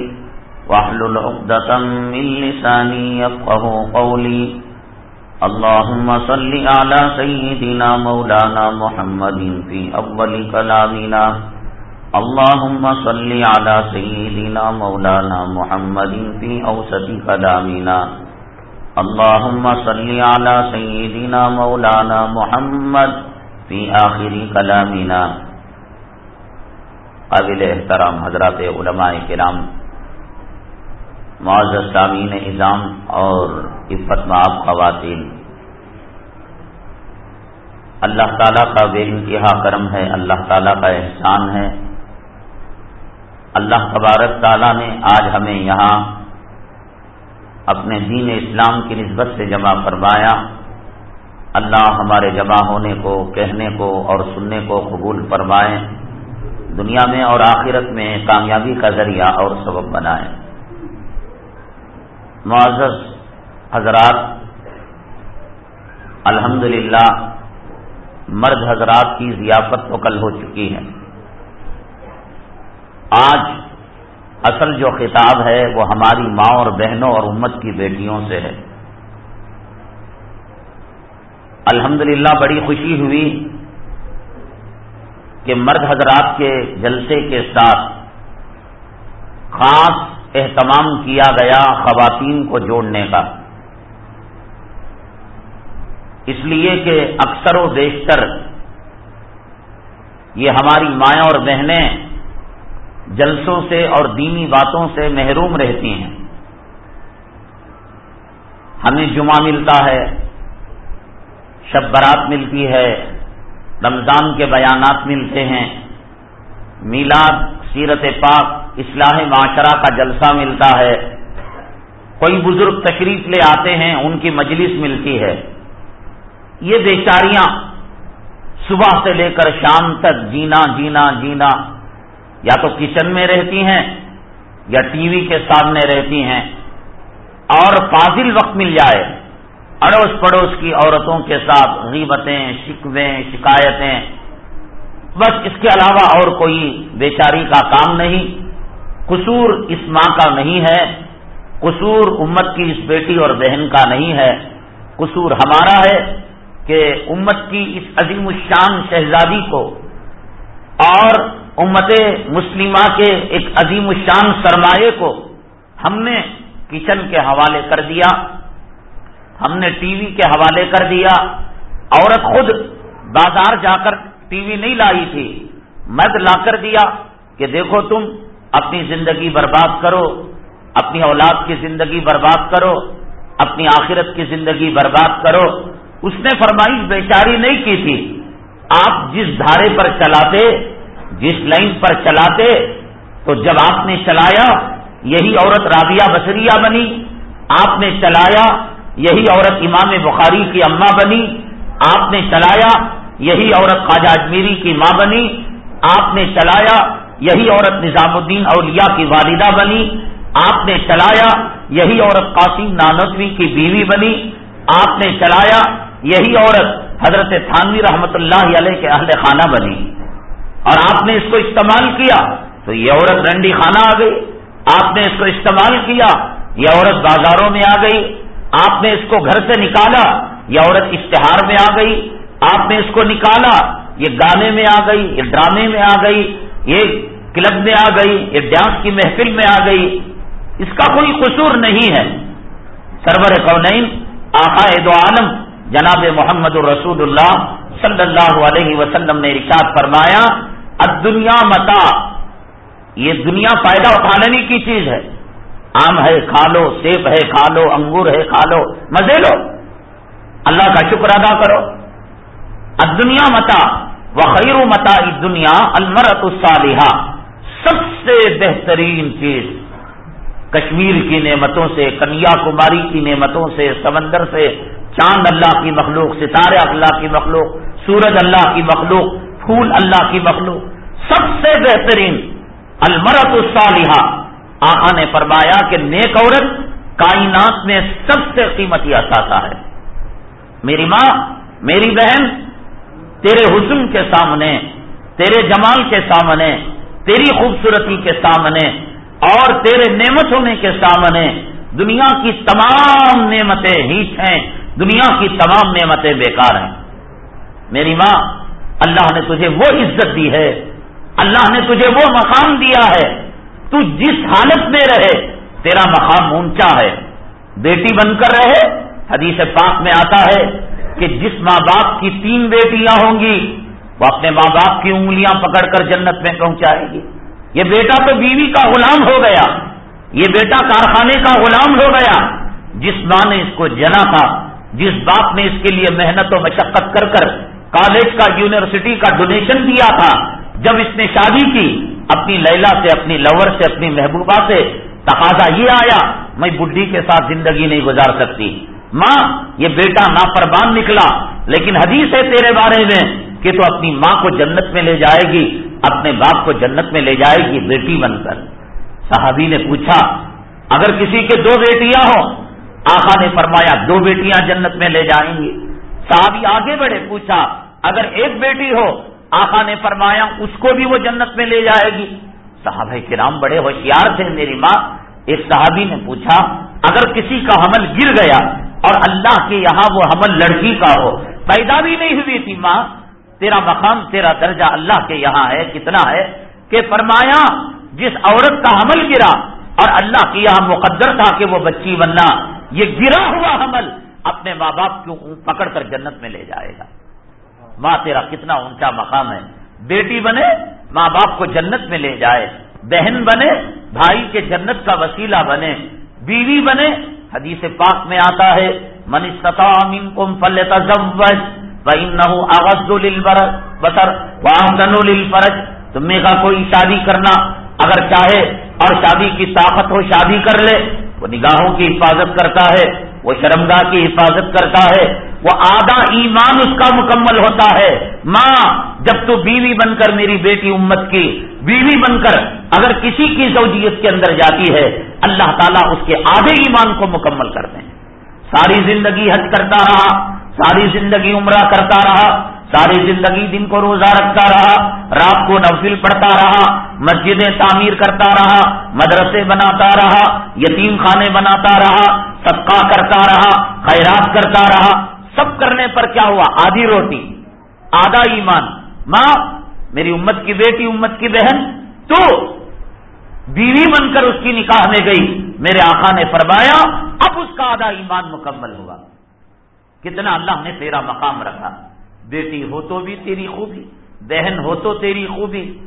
واحلل عقدة من لساني يفقه قولي اللهم صل على سيدنا مولانا محمد في أول كلامنا اللهم صل على سيدنا مولانا محمد في أوسط كلامنا. اللهم صل على سيدنا مولانا محمد في آخر كلامنا. قابل احترام حضرات علماء کرام، معزز سامعین نظام اور عفت معاب خواتین. اللہ تعالیٰ کا بے انتہا کرم ہے، اللہ تعالیٰ کا احسان ہے۔ اللہ تبارک تعالیٰ نے آج ہمیں یہاں اپنے دین اسلام کی نسبت سے جمع فرمایا۔ اللہ ہمارے جمع ہونے کو، کہنے کو اور سننے کو قبول فرمائے۔ دنیا میں اور آخرت میں کامیابی کا ذریعہ اور سبب بنائے۔ معزز حضرات، الحمدللہ، مرد حضرات کی ضیافت تو کل ہو چکی ہے۔ آج اصل جو خطاب ہے وہ ہماری ماں اور بہنوں اور امت کی بیٹیوں سے ہے۔ الحمدللہ بڑی خوشی ہوئی کہ مرد حضرات کے جلسے کے ساتھ خاص اہتمام کیا گیا خواتین کو جوڑنے کا۔ اس لیے کہ اکثر و بیشتر یہ ہماری مائیں اور بہنیں جلسوں سے اور دینی باتوں سے محروم رہتی ہیں۔ ہمیں جمعہ ملتا ہے، شب برات ملتی ہے، رمضان کے بیانات ملتے ہیں۔ میلاد، سیرت پاک، اصلاح معاشرہ کا جلسہ ملتا ہے۔ کوئی بزرگ تشریف لے آتے ہیں، ان کی مجلس ملتی ہے۔ یہ بیچاریاں صبح سے لے کر شام تک جینا جینا جینا۔ یا تو کچن میں رہتی ہیں یا ٹی وی کے سامنے رہتی ہیں اور فاضل وقت مل جائے، اڑوس پڑوس کی عورتوں کے ساتھ غیبتیں، شکویں، شکایتیں، بس اس کے علاوہ اور کوئی بیچاری کا کام نہیں، قصور اس ماں کا نہیں ہے، قصور امت کی اس بیٹی اور بہن کا نہیں ہے، قصور ہمارا ہے کہ امت کی اس عظیم الشان شہزادی کو اور امت مسلمہ کے ایک عظیم الشان سرمایہ کو ہم نے کچن کے حوالے کر دیا، ہم نے ٹی وی کے حوالے کر دیا۔ عورت خود بازار جا کر ٹی وی نہیں لائی تھی۔ مد لا کر دیا کہ دیکھو تم، اپنی زندگی برباد کرو، اپنی اولاد کی زندگی برباد کرو، اپنی آخرت کی زندگی برباد کرو۔ اس نے فرمائش بیچاری نہیں کی تھی۔ آپ جس دھارے پر چلاتے جس لائن پر چلاتے تو جب آپ نے چلایا، یہی عورت رابعہ بصریہ بنی، آپ نے چلایا، یہی عورت امام بخاری کی اماں بنی، آپ نے چلایا، یہی عورت خواجہ اجمیری کی ماں بنی، آپ نے چلایا، یہی عورت نظام الدین اولیاء کی والدہ بنی، آپ نے چلایا، یہی عورت قاسم نانوی کی بیوی بنی، آپ نے چلایا، یہی عورت حضرت تھانوی رحمت اللہ علیہ کے اہل خانہ بنی۔ اور آپ نے اس کو استعمال کیا تو یہ عورت رنڈی خانہ آ گئی۔ آپ نے اس کو استعمال کیا، یہ عورت بازاروں میں آ گئی۔ آپ نے اس کو گھر سے نکالا، یہ عورت اشتہار میں آ گئی۔ آپ نے اس کو نکالا، یہ گانے میں آ گئی، یہ ڈرامے میں آ گئی، یہ کلب میں آ گئی، یہ ڈانس کی محفل میں آ گئی۔ اس کا کوئی قصور نہیں ہے۔ سرور کونین، آقا دو عالم جناب محمد الرسول اللہ صلی اللہ علیہ وسلم نے رشاد فرمایا اب دنیا متا، یہ دنیا فائدہ اٹھا لینے کی چیز ہے۔ آم ہے کھا لو سیب ہے کھا لو انگور ہے کھا لو مزے لو۔ اللہ کا شکر ادا کرو۔ اب دنیا متا و خیر متا دنیا المرت الصالحہ۔ سب سے بہترین چیز کشمیر کی نعمتوں سے، کنیا کماری کی نعمتوں سے، سمندر سے، چاند اللہ کی مخلوق، ستارے اللہ کی مخلوق، سورج اللہ کی مخلوق پھول اللہ کی مخلوق۔ سب سے بہترین المرت الصالحہ۔ آقا نے فرمایا کہ نیک عورت کائنات میں سب سے قیمتی اثاثہ ہے۔ میری ماں، میری بہن، تیرے حسن کے سامنے، تیرے جمال کے سامنے، تیری خوبصورتی کے سامنے اور تیرے نعمت ہونے کے سامنے دنیا کی تمام نعمتیں ہیچ ہیں۔ دنیا کی تمام نعمتیں بیکار ہیں۔ میری ماں اللہ نے تجھے وہ عزت دی ہے، اللہ نے تجھے وہ مقام دیا ہے، تو جس حالت میں رہے، تیرا مقام اونچا ہے۔ بیٹی بن کر رہے، حدیث پاک میں آتا ہے کہ جس ماں باپ کی تین بیٹیاں ہوں گی، وہ اپنے ماں باپ کی انگلیاں پکڑ کر جنت میں پہنچائے گی۔ یہ بیٹا تو بیوی کا غلام ہو گیا، یہ بیٹا کارخانے کا غلام ہو گیا۔ جس ماں نے اس کو جنا تھا، جس باپ نے اس کے لیے محنت و مشقت کر کر کالج کا یونیورسٹی کا ڈونیشن دیا تھا۔ جب اس نے شادی کی، اپنی لیلا سے، اپنی لور سے، اپنی محبوبہ سے تقاضا یہ آیا، میں بڈھی کے ساتھ زندگی نہیں گزار سکتی۔ ماں، یہ بیٹا نافرمان نکلا۔ لیکن حدیث ہے تیرے بارے میں کہ تو اپنی ماں کو جنت میں لے جائے گی، اپنے باپ کو جنت میں لے جائے گی، بیٹی بن کر۔ صحابی نے پوچھا، اگر کسی کے دو بیٹیاں ہوں؟ آقا نے فرمایا، دو بیٹیاں جنت میں لے جائیں گی۔ صحابی آگے بڑھے، پوچھا اگر ایک بیٹی ہو، آقا نے فرمایا، اس کو بھی وہ جنت میں لے جائے گی۔ صحابہ کرام بڑے ہوشیار تھے، میری ماں، ایک صحابی نے پوچھا، اگر کسی کا حمل گر گیا اور اللہ کے یہاں وہ حمل لڑکی کا ہو، پیدا بھی نہیں ہوئی تھی ماں، تیرا مقام، تیرا درجہ اللہ کے یہاں ہے، کتنا ہے؟ کہ فرمایا، جس عورت کا حمل گرا اور اللہ کی یہاں مقدر تھا کہ وہ بچی بننا، یہ گرا ہوا حمل اپنے ماں باپ کو پکڑ کر جنت میں لے جائے گا؟ ماں تیرا کتنا اونچا مقام ہے۔ بیٹی بنے، ماں باپ کو جنت میں لے جائے۔ بہن بنے، بھائی کے جنت کا وسیلہ بنے۔ بیوی بنے، حدیث پاک میں آتا ہے منی ستا کم فل تزوج بسر فرج تمہیں کا کوئی شادی کرنا اگر چاہے اور شادی کی طاقت ہو، شادی کر لے۔ وہ نگاہوں کی حفاظت کرتا ہے، وہ شرمگاہ کی حفاظت کرتا ہے۔ وہ آدھا ایمان اس کا مکمل ہوتا ہے۔ ماں، جب تو بیوی بن کر میری بیٹی امت کی، بیوی بن کر اگر کسی کی زوجیت کے اندر جاتی ہے، اللہ تعالیٰ اس کے آدھے ایمان کو مکمل کر دیں ساری زندگی حج کرتا رہا، ساری زندگی عمرہ کرتا رہا، ساری زندگی دن کو روزہ رکھتا رہا، رات کو نفل پڑھتا رہا، مسجدیں تعمیر کرتا رہا، مدرسے بناتا رہا، یتیم خانے بناتا رہا، صدقہ کرتا رہا، خیرات کرتا رہا۔ سب کرنے پر کیا ہوا؟ آدھی روٹی، آدھا ایمان۔ ماں، میری امت کی بیٹی، امت کی بہن، تو بیوی بن کر اس کی نکاح میں گئی۔ میرے آقا نے فرمایا، اب اس کا آدھا ایمان مکمل ہوا۔ کتنا اللہ نے تیرا مقام رکھا۔ بیٹی ہو تو بھی تیری خوبی، بہن ہو تو تیری خوبی،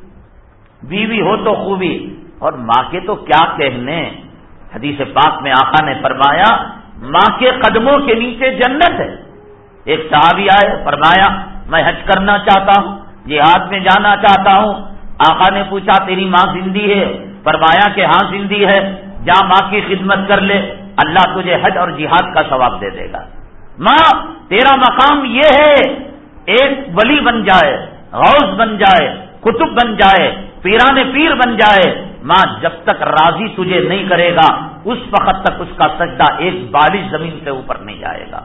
بیوی ہو تو خوبی۔ اور ماں کے تو کیا کہنے؟ حدیث پاک میں آقا نے فرمایا، ماں کے قدموں کے نیچے جنت ہے۔ ایک صحابی آئے، فرمایا، میں حج کرنا چاہتا ہوں، جہاد میں جانا چاہتا ہوں۔ آقا نے پوچھا، تیری ماں زندی ہے؟ فرمایا کہ ہاں زندی ہے۔ جا ماں کی خدمت کر لے، اللہ تجھے حج اور جہاد کا ثواب دے دے گا۔ ماں، تیرا مقام یہ ہے، ایک ولی بن جائے، غوث بن جائے کتب بن جائے، پیران پیر بن جائے۔ ماں، جب تک راضی تجھے نہیں کرے گا، اس وقت تک اس کا سجدہ ایک بالش زمین سے اوپر نہیں جائے گا۔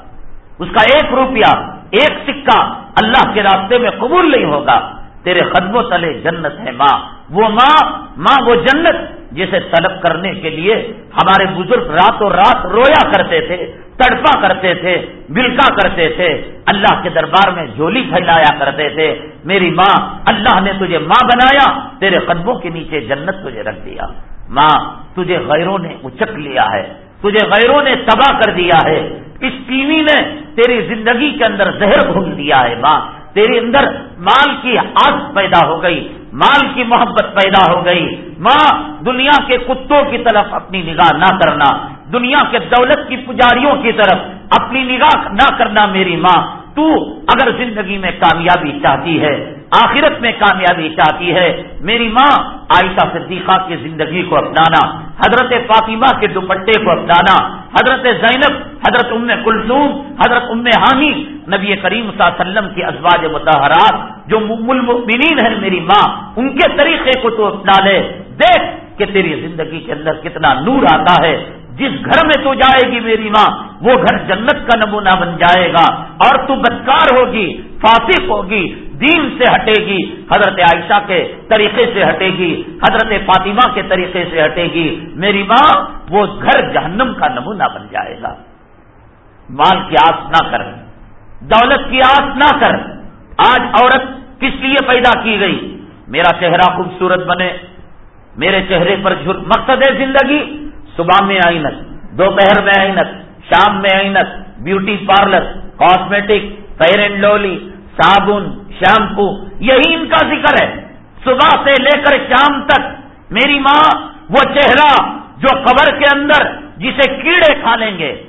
اس کا ایک روپیہ، ایک سکہ اللہ کے راستے میں قبول نہیں ہوگا۔ تیرے قدم و تلے جنت ہے ماں۔ وہ ماں ماں وہ جنت جسے طلب کرنے کے لیے ہمارے بزرگ راتوں رات رویا کرتے تھے، تڑپا کرتے تھے ملکا کرتے تھے۔ اللہ کے دربار میں جھولی پھیلایا کرتے تھے۔ میری ماں، اللہ نے تجھے ماں بنایا، تیرے قدموں کے نیچے جنت تجھے رکھ دیا۔ ماں، تجھے غیروں نے اچک لیا ہے، تجھے غیروں نے تباہ کر دیا ہے۔ اس ٹی نے تیری زندگی کے اندر زہر گھوم دیا ہے ماں، تیرے اندر مال کی آس پیدا ہو گئی، مال کی محبت پیدا ہو گئی۔ ماں، دنیا کے کتوں کی طرف اپنی نگاہ نہ کرنا، دنیا کے دولت کی پجاریوں کی طرف اپنی نگاہ نہ کرنا میری ماں۔ تو اگر زندگی میں کامیابی چاہتی ہے آخرت میں کامیابی چاہتی ہے۔ میری ماں عائشہ صدیقہ کی زندگی کو اپنانا، حضرت فاطمہ کے دوپٹے کو اپنانا، حضرت زینب، حضرت ام کلثوم، حضرت ام حامی نبی کریم صلی اللہ علیہ وسلم کی ازواج متحرات جو المؤمنین ہیں میری ماں، ان کے طریقے کو تو اپنا لے۔ دیکھ کہ تیری زندگی کے اندر کتنا نور آتا ہے۔ جس گھر میں تو جائے گی میری ماں، وہ گھر جنت کا نمونہ بن جائے گا۔ اور تو بدکار ہوگی، فاسق ہوگی۔ دین سے ہٹے گی، حضرت عائشہ کے طریقے سے ہٹے گی، حضرت فاطمہ کے طریقے سے ہٹے گی۔ میری ماں وہ گھر جہنم کا نمونہ بن جائے گا۔ مال کی آس نہ کر، دولت کی آس نہ کر۔ آج عورت کس لیے پیدا کی گئی؟ میرا چہرہ خوبصورت بنے۔ میرے چہرے پر جھر مقصد ہے زندگی۔ صبح میں آئینت، دوپہر میں آئینت، شام میں آئینت، beauty parlour, cosmetic, Fair and Lovely, صابن شیمپو یہی ان کا ذکر ہے۔ صبح سے لے کر شام تک میری ماں وہ چہرہ جو قبر کے اندر جسے کیڑے کھا لیں گے،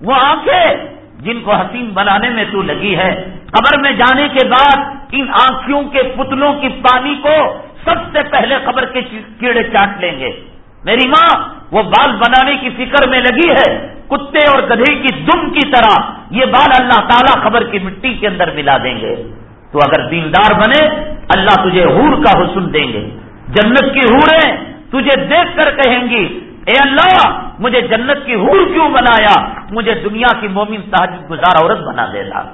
وہ آنکھیں جن کو حسین بنانے میں تو لگی ہے۔ قبر میں جانے کے بعد ان آنکھوں کے پتلوں کی پانی کو سب سے پہلے قبر کے کیڑے چاٹ لیں گے۔ میری ماں وہ بال بنانے کی فکر میں لگی ہے۔ کتے اور گدھے کی دم کی طرح یہ بال اللہ تعالیٰ خبر کی مٹی کے اندر ملا دیں گے۔ تو اگر دیندار بنے، اللہ تجھے ہور کا حسن دیں گے۔ جنت کی ہوریں تجھے دیکھ کر کہیں گی، اے اللہ، مجھے جنت کی ہور کیوں بنایا؟ مجھے دنیا کی مومن تحج گزار عورت بنا دے گا۔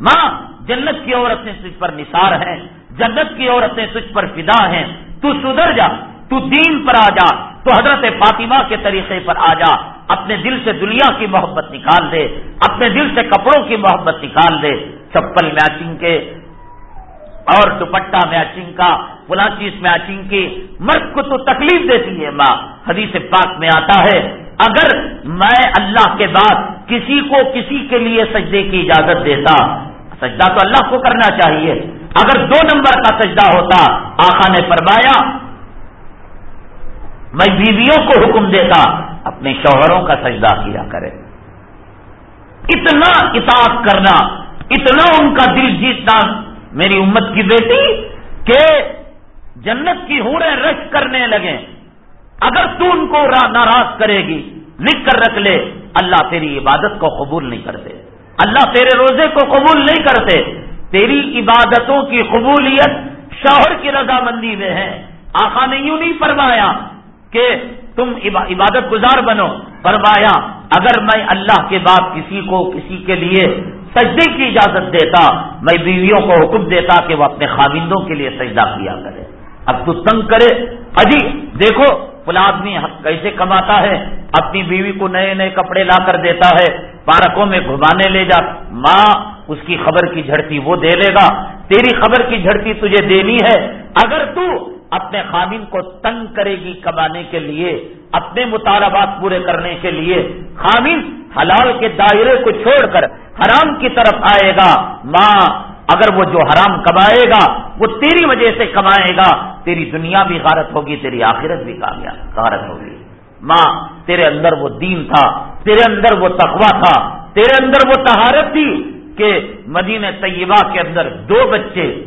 ماں، جنت کی عورتیں تجھ پر نثار ہیں، جنت کی عورتیں تجھ پر فدا ہیں۔ تو سدھر جا، تو دین پر آ جا، تو حضرت فاطمہ کے طریقے پر آ جا۔ اپنے دل سے دنیا کی محبت نکال دے، اپنے دل سے کپڑوں کی محبت نکال دے۔ چپل میچنگ کے اور دوپٹہ میچنگ کا فلاں چیز میچنگ کی مرد کو تو تکلیف دیتی ہے ماں۔ حدیث پاک میں آتا ہے، اگر میں اللہ کے بعد کسی کو کسی کے لیے سجدے کی اجازت دیتا، سجدہ تو اللہ کو کرنا چاہیے۔ اگر دو نمبر کا سجدہ ہوتا آخا نے فرمایا، میں بیویوں کو حکم دیتا، اپنے شوہروں کا سجدہ کیا کرے۔ اتنا اطاعت کرنا، اتنا ان کا دل جیتنا میری امت کی بیٹی کہ جنت کی ہورے رش کرنے لگے۔ اگر تو ان کو ناراض کرے گی، لکھ کر رکھ لے، اللہ تیری عبادت کو قبول نہیں کرتے۔ اللہ تیرے روزے کو قبول نہیں کرتے۔ تیری عبادتوں کی قبولیت شوہر کی رضامندی میں ہے۔ آخا نے یوں نہیں فرمایا کہ تم عبادت گزار بنو۔ فرمایا، اگر میں اللہ کے بعد کسی کو کسی کے لیے سجدے کی اجازت دیتا میں بیویوں کو حکم دیتا کہ وہ اپنے خاوندوں کے لیے سجدہ کیا کرے۔ اب تو تنگ کرے۔ اجی، دیکھو فلا آدمی کیسے کماتا ہے؟ اپنی بیوی کو نئے نئے کپڑے لا کر دیتا ہے، پارکوں میں گھمانے لے جا۔ ماں، اس کی خبر کی جھڑتی وہ دے لے گا۔ تیری خبر کی جھڑتی تجھے دینی ہے۔ اگر تو اپنے خامن کو تنگ کرے گی کمانے کے لیے، اپنے مطالبات پورے کرنے کے لیے۔ خامن حلال کے دائرے کو چھوڑ کر حرام کی طرف آئے گا۔ ماں، اگر وہ جو حرام کمائے گا، وہ تیری وجہ سے کمائے گا۔ تیری دنیا بھی غارت ہوگی، تیری آخرت بھی کامیاب غارت ہوگی۔ ماں، تیرے اندر وہ دین تھا، تیرے اندر وہ تقوا تھا، تیرے اندر وہ تہارت تھی کہ مدینہ طیبہ کے اندر دو بچے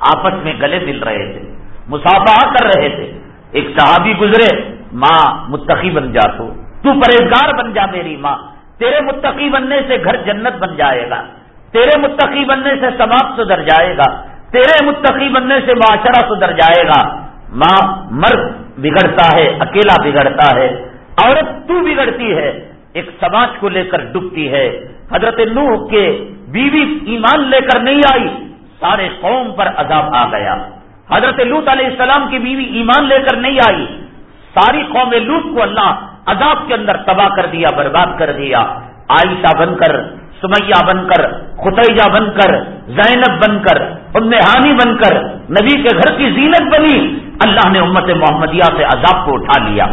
آپس میں گلے مل رہے تھے۔ مسافہ کر رہے تھے۔ ایک صحابی گزرے، ماں، متقی بن جا تو۔ تو پرہیزگار بن جا میری ماں۔ تیرے متقی بننے سے گھر جنت بن جائے گا۔ تیرے متقی بننے سے سماپ سدھر جائے گا۔ تیرے متقی بننے سے معاشرہ سدھر جائے گا۔ ماں، مرد بگڑتا ہے، اکیلا بگڑتا ہے۔ عورت تو بگڑتی ہے۔ ایک سماج کو لے کر ڈبتی ہے۔ حضرت نوح کے بیوی ایمان لے کر نہیں آئی۔ سارے قوم پر عذاب آ گیا۔ حضرت لوت علیہ السلام کی بیوی ایمان لے کر نہیں آئی۔ ساری قوم لوت کو اللہ عذاب کے اندر تباہ کر دیا، برباد کر دیا۔ عائشہ بن کر، سمیہ بن کر خطیجہ بن کر، زینب بن کر امہانی بن کر، نبی کے گھر کی زینت بنی۔ اللہ نے امت محمدیہ سے عذاب کو اٹھا لیا۔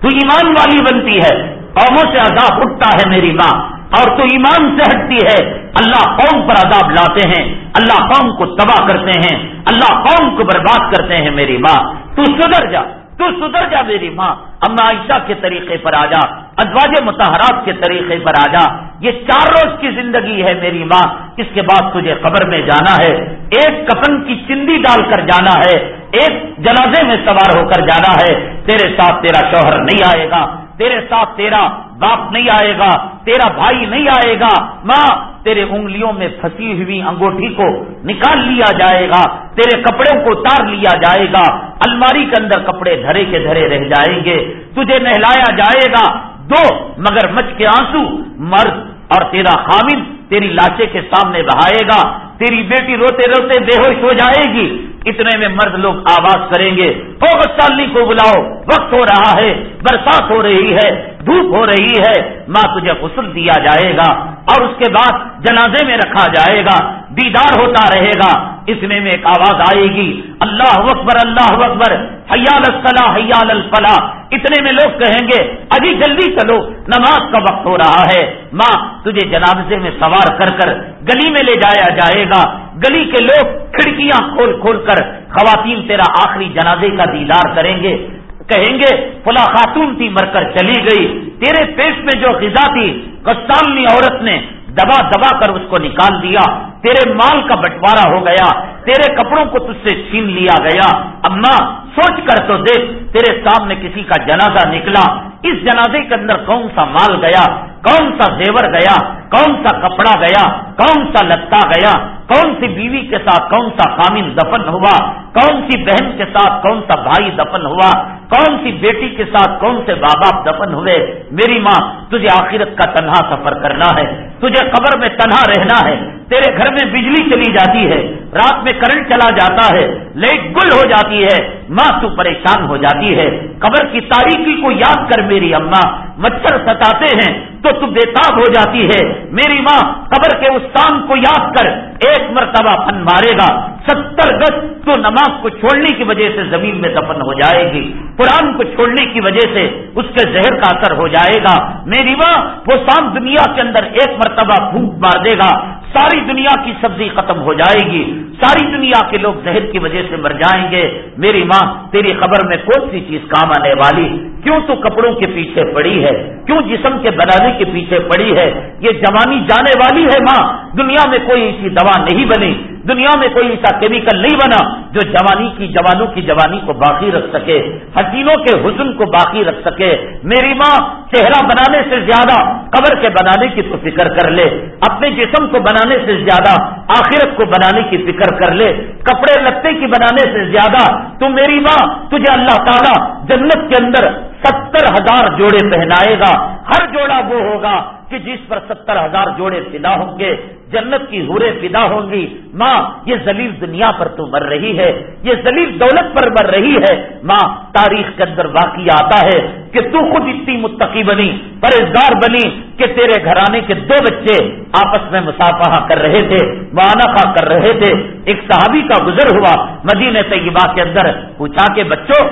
تو ایمان والی بنتی ہے، قوموں سے عذاب اٹھتا ہے میری ماں۔ اور تو ایمان سے ہٹتی ہے۔ اللہ قوم پر عذاب لاتے ہیں۔ اللہ قوم کو تباہ کرتے ہیں۔ اللہ قوم کو برباد کرتے ہیں میری ماں۔ تو سدھر جا، تو سدھر جا میری ماں۔ اما عائشہ کے طریقے پر آ جا ادواج متحرات کے طریقے پر آ جا۔ یہ چار روز کی زندگی ہے میری ماں۔ اس کے بعد تجھے قبر میں جانا ہے۔ ایک کفن کی چندی ڈال کر جانا ہے۔ ایک جنازے میں سوار ہو کر جانا ہے۔ تیرے ساتھ تیرا شوہر نہیں آئے گا۔ تیرے ساتھ تیرا باپ نہیں آئے گا، تیرا بھائی نہیں آئے گا، ماں، تیرے انگلیوں میں پھنسی ہوئی انگوٹھی کو نکال لیا جائے گا، تیرے کپڑوں کو اتار لیا جائے گا، الماری کے اندر کپڑے دھرے کے دھرے رہ جائیں گے، تجھے نہلایا جائے گا، دو، مگر مچ کے آنسو، مرد اور تیرا خامد تیری لاشے کے سامنے بہائے گا، تیری بیٹی روتے روتے بے ہوش ہو جائے گی اتنے میں مرد لوگ آواز کریں گے او سالی کو بلاؤ، وقت ہو رہا ہے، برسات ہو رہی ہے، دھوپ ہو رہی ہے، ماں تجھے غسل دیا جائے گا اور اس کے بعد جنازے میں رکھا جائے گا، دیدار ہوتا رہے گا۔ اس میں ایک آواز آئے گی، اللہ اکبر اللہ اکبر، حیال الصلاح، حیال الفلاح۔ اتنے میں لوگ کہیں گے، ابھی جلدی چلو، نماز کا وقت ہو رہا ہے۔ ماں، تجھے جنازے میں سوار کر کر گلی میں لے جایا جائے گا۔ گلی کے لوگ کھڑکیاں کھول کھول کر خواتین تیرا آخری جنازے کا دیدار کریں گے، کہیں گے فلا خاتون تھی، مر کر چلی گئی۔ تیرے پیٹ میں جو غذا تھی کستانوی عورت نے دبا دبا کر اس کو نکال دیا۔ تیرے مال کا بٹوارا ہو گیا، تیرے کپڑوں کو تج سے چھین لیا گیا۔ اما، سوچ کر تو دیکھ، تیرے سامنے کسی کا جنازہ نکلا۔ اس جنازے کے اندر کون سا مال گیا، کون سا زیور گیا کون سا کپڑا گیا، کون سا لتا گیا، کون سی بیوی کے ساتھ کون سا خامن دفن ہوا، کون سی بہن کے ساتھ کون سا بھائی دفن ہوا، کون سی بیٹی کے ساتھ کون سے ماں باپ دفن ہوئے، میری ماں، تجھے آخرت کا تنہا سفر کرنا ہے، تجھے قبر میں تنہا رہنا ہے، تیرے گھر میں بجلی چلی جاتی ہے، رات میں کرنٹ چلا جاتا ہے، لیٹ گل ہو جاتی ہے، ماں تو پریشان ہو جاتی ہے، قبر کی تاریخی کو یاد کر میری اماں مچھر ستاتے ہیں تو تو بےتاب ہو جاتی ہے میری ماں قبر کے اس کام کو یاد کر ایک مرتبہ پن مارے گا۔ ستر گز تو نماز کو چھوڑنے کی وجہ سے زمین میں دفن ہو جائے گی۔ قرآن کو چھوڑنے کی وجہ سے اس کے زہر کا اثر ہو جائے گا۔ میری ماں وہ سام دنیا کے اندر ایک مرتبہ پھونک مار دے گا۔ ساری دنیا کی سبزی ختم ہو جائے گی، ساری دنیا کے لوگ زہر کی وجہ سے مر جائیں گے۔ میری ماں، تیری خبر میں کون سی چیز کام آنے والی؟ کیوں تو کپڑوں کے پیچھے پڑی ہے؟ کیوں جسم کے بنانے کے پیچھے پڑی ہے؟ یہ جوانی جانے والی ہے ماں۔ دنیا میں کوئی ایسی دوا نہیں بنی۔ دنیا میں کوئی ایسا کیمیکل نہیں بنا جو جوانی کی جوانوں کی جوانی کو باقی رکھ سکے حسینوں کے حسن کو باقی رکھ سکے۔ میری ماں چہرہ بنانے سے زیادہ، قبر کے بنانے کی تو فکر کر لے۔ اپنے جسم کو بنانے سے زیادہ، آخرت کو بنانے کی فکر کر لے۔ کپڑے لتے کی بنانے سے زیادہ، تو میری ماں تجھے اللہ تعالیٰ جنت کے اندر ستر ہزار جوڑے پہنائے گا۔ ہر جوڑا وہ ہوگا کہ جس پر ستر ہزار جوڑے فدا ہوں گے، جنت کی ہورے فدا ہوں گی۔ ماں، یہ زلیل دنیا پر تو مر رہی ہے، یہ زلیل دولت پر مر رہی ہے۔ ماں، تاریخ کے اندر واقعی آتا ہے کہ تو خود اتنی متقی بنی پرہزگار بنی کہ تیرے گھرانے کے دو بچے آپس میں مسافہ کر رہے تھے معانفہ کر رہے تھے۔ ایک صحابی کا گزر ہوا مدینہ طیبہ کے اندر، پوچھا کہ بچوں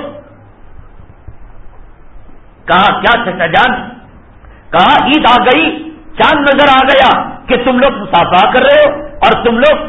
کہا کیا چچا جان؟ کہا عید آ گئی؟ چاند نظر آ گیا کہ تم لوگ مسافہ کر رہے ہو اور تم لوگ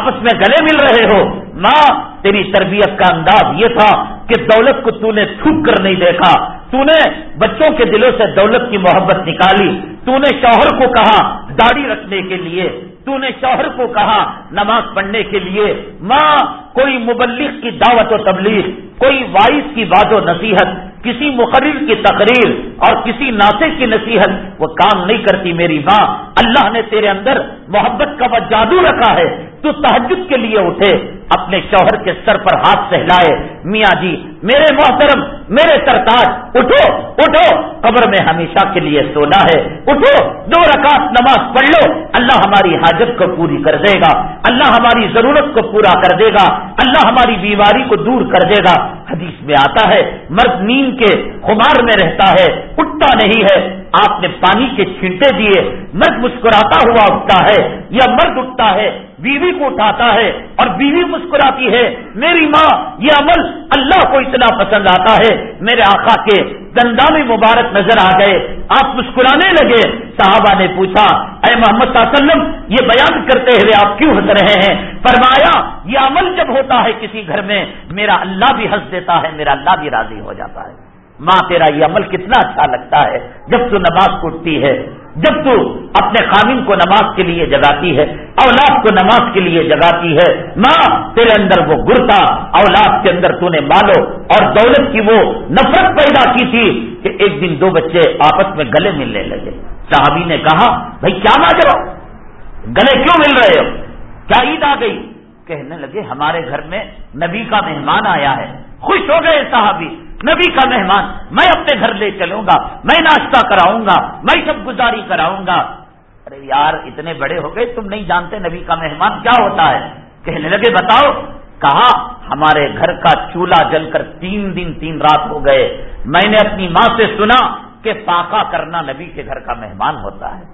آپس میں گلے مل رہے ہو۔ ماں، تیری تربیت کا انداز یہ تھا کہ دولت کو تو نے تھوک کر نہیں دیکھا۔ تو نے بچوں کے دلوں سے دولت کی محبت نکالی۔ تو نے شوہر کو کہا داڑھی رکھنے کے لیے۔ تو نے شوہر کو کہا نماز پڑھنے کے لیے۔ ماں، کوئی مبلغ کی دعوت و تبلیغ، کوئی وائس کی بات و نصیحت کسی مقرر کی تقریر اور کسی ناطق کی نصیحت وہ کام نہیں کرتی میری ماں اللہ نے تیرے اندر محبت کا وہ جادو رکھا ہے، تو تحجد کے لیے اٹھے، اپنے شوہر کے سر پر ہاتھ سہلائے، میاں جی میرے محترم، میرے سرتاج اٹھو اٹھو، قبر میں ہمیشہ کے لیے سونا ہے، اٹھو، دو رکعت نماز پڑھ لو، اللہ ہماری حاجت کو پوری کر دے گا، اللہ ہماری ضرورت کو پورا کر دے گا، اللہ ہماری بیماری کو دور کر دے گا۔ حدیث میں آتا ہے، مرد نیند کے خمار میں رہتا ہے، اٹھتا نہیں ہے، آپ نے پانی کے چھینٹے دیے، مرد مسکراتا ہوا اٹھتا ہے یا مرد اٹھتا ہے، بیوی کو اٹھاتا ہے اور بیوی مسکراتی ہے، میری ماں، یہ عمل اللہ کو اتنا پسند آتا ہے۔ میرے آقا کے دندامی مبارک نظر آ گئے، آپ مسکرانے لگے۔ صحابہ نے پوچھا، اے محمد صلی اللہ علیہ وسلم، یہ بیان کرتے ہوئے آپ کیوں ہنس رہے ہیں؟ فرمایا، یہ عمل جب ہوتا ہے کسی گھر میں، میرا اللہ بھی ہنس دیتا ہے، میرا اللہ بھی راضی ہو جاتا ہے۔ ماں تیرا یہ عمل کتنا اچھا لگتا ہے، جب تو نماز پڑھتی ہے، جب تو اپنے خامن کو نماز کے لیے جگاتی ہے، اولاد کو نماز کے لیے جگاتی ہے۔ ماں، تیرے اندر وہ گرتا اولاد کے اندر تو نے مالو اور دولت کی وہ نفرت پیدا کی تھی کہ ایک دن دو بچے آپس میں گلے ملنے لگے۔ صحابی نے کہا، بھائی، کیا مانگ گلے کیوں مل رہے ہو؟ کیا عید آ گئی؟ کہنے لگے، ہمارے گھر میں نبی کا مہمان آیا ہے۔ خوش ہو گئے صحابی۔ نبی کا مہمان، میں اپنے گھر لے چلوں گا، میں ناشتہ کراؤں گا، میں سب گزاری کراؤں گا۔ ارے یار، اتنے بڑے ہو گئے، تم نہیں جانتے نبی کا مہمان کیا ہوتا ہے۔ کہنے لگے، بتاؤ۔ کہا، ہمارے گھر کا چولہا جل کر تین دن، تین رات ہو گئے۔ میں نے اپنی ماں سے سنا کہ پاکا کرنا نبی کے گھر کا مہمان ہوتا ہے۔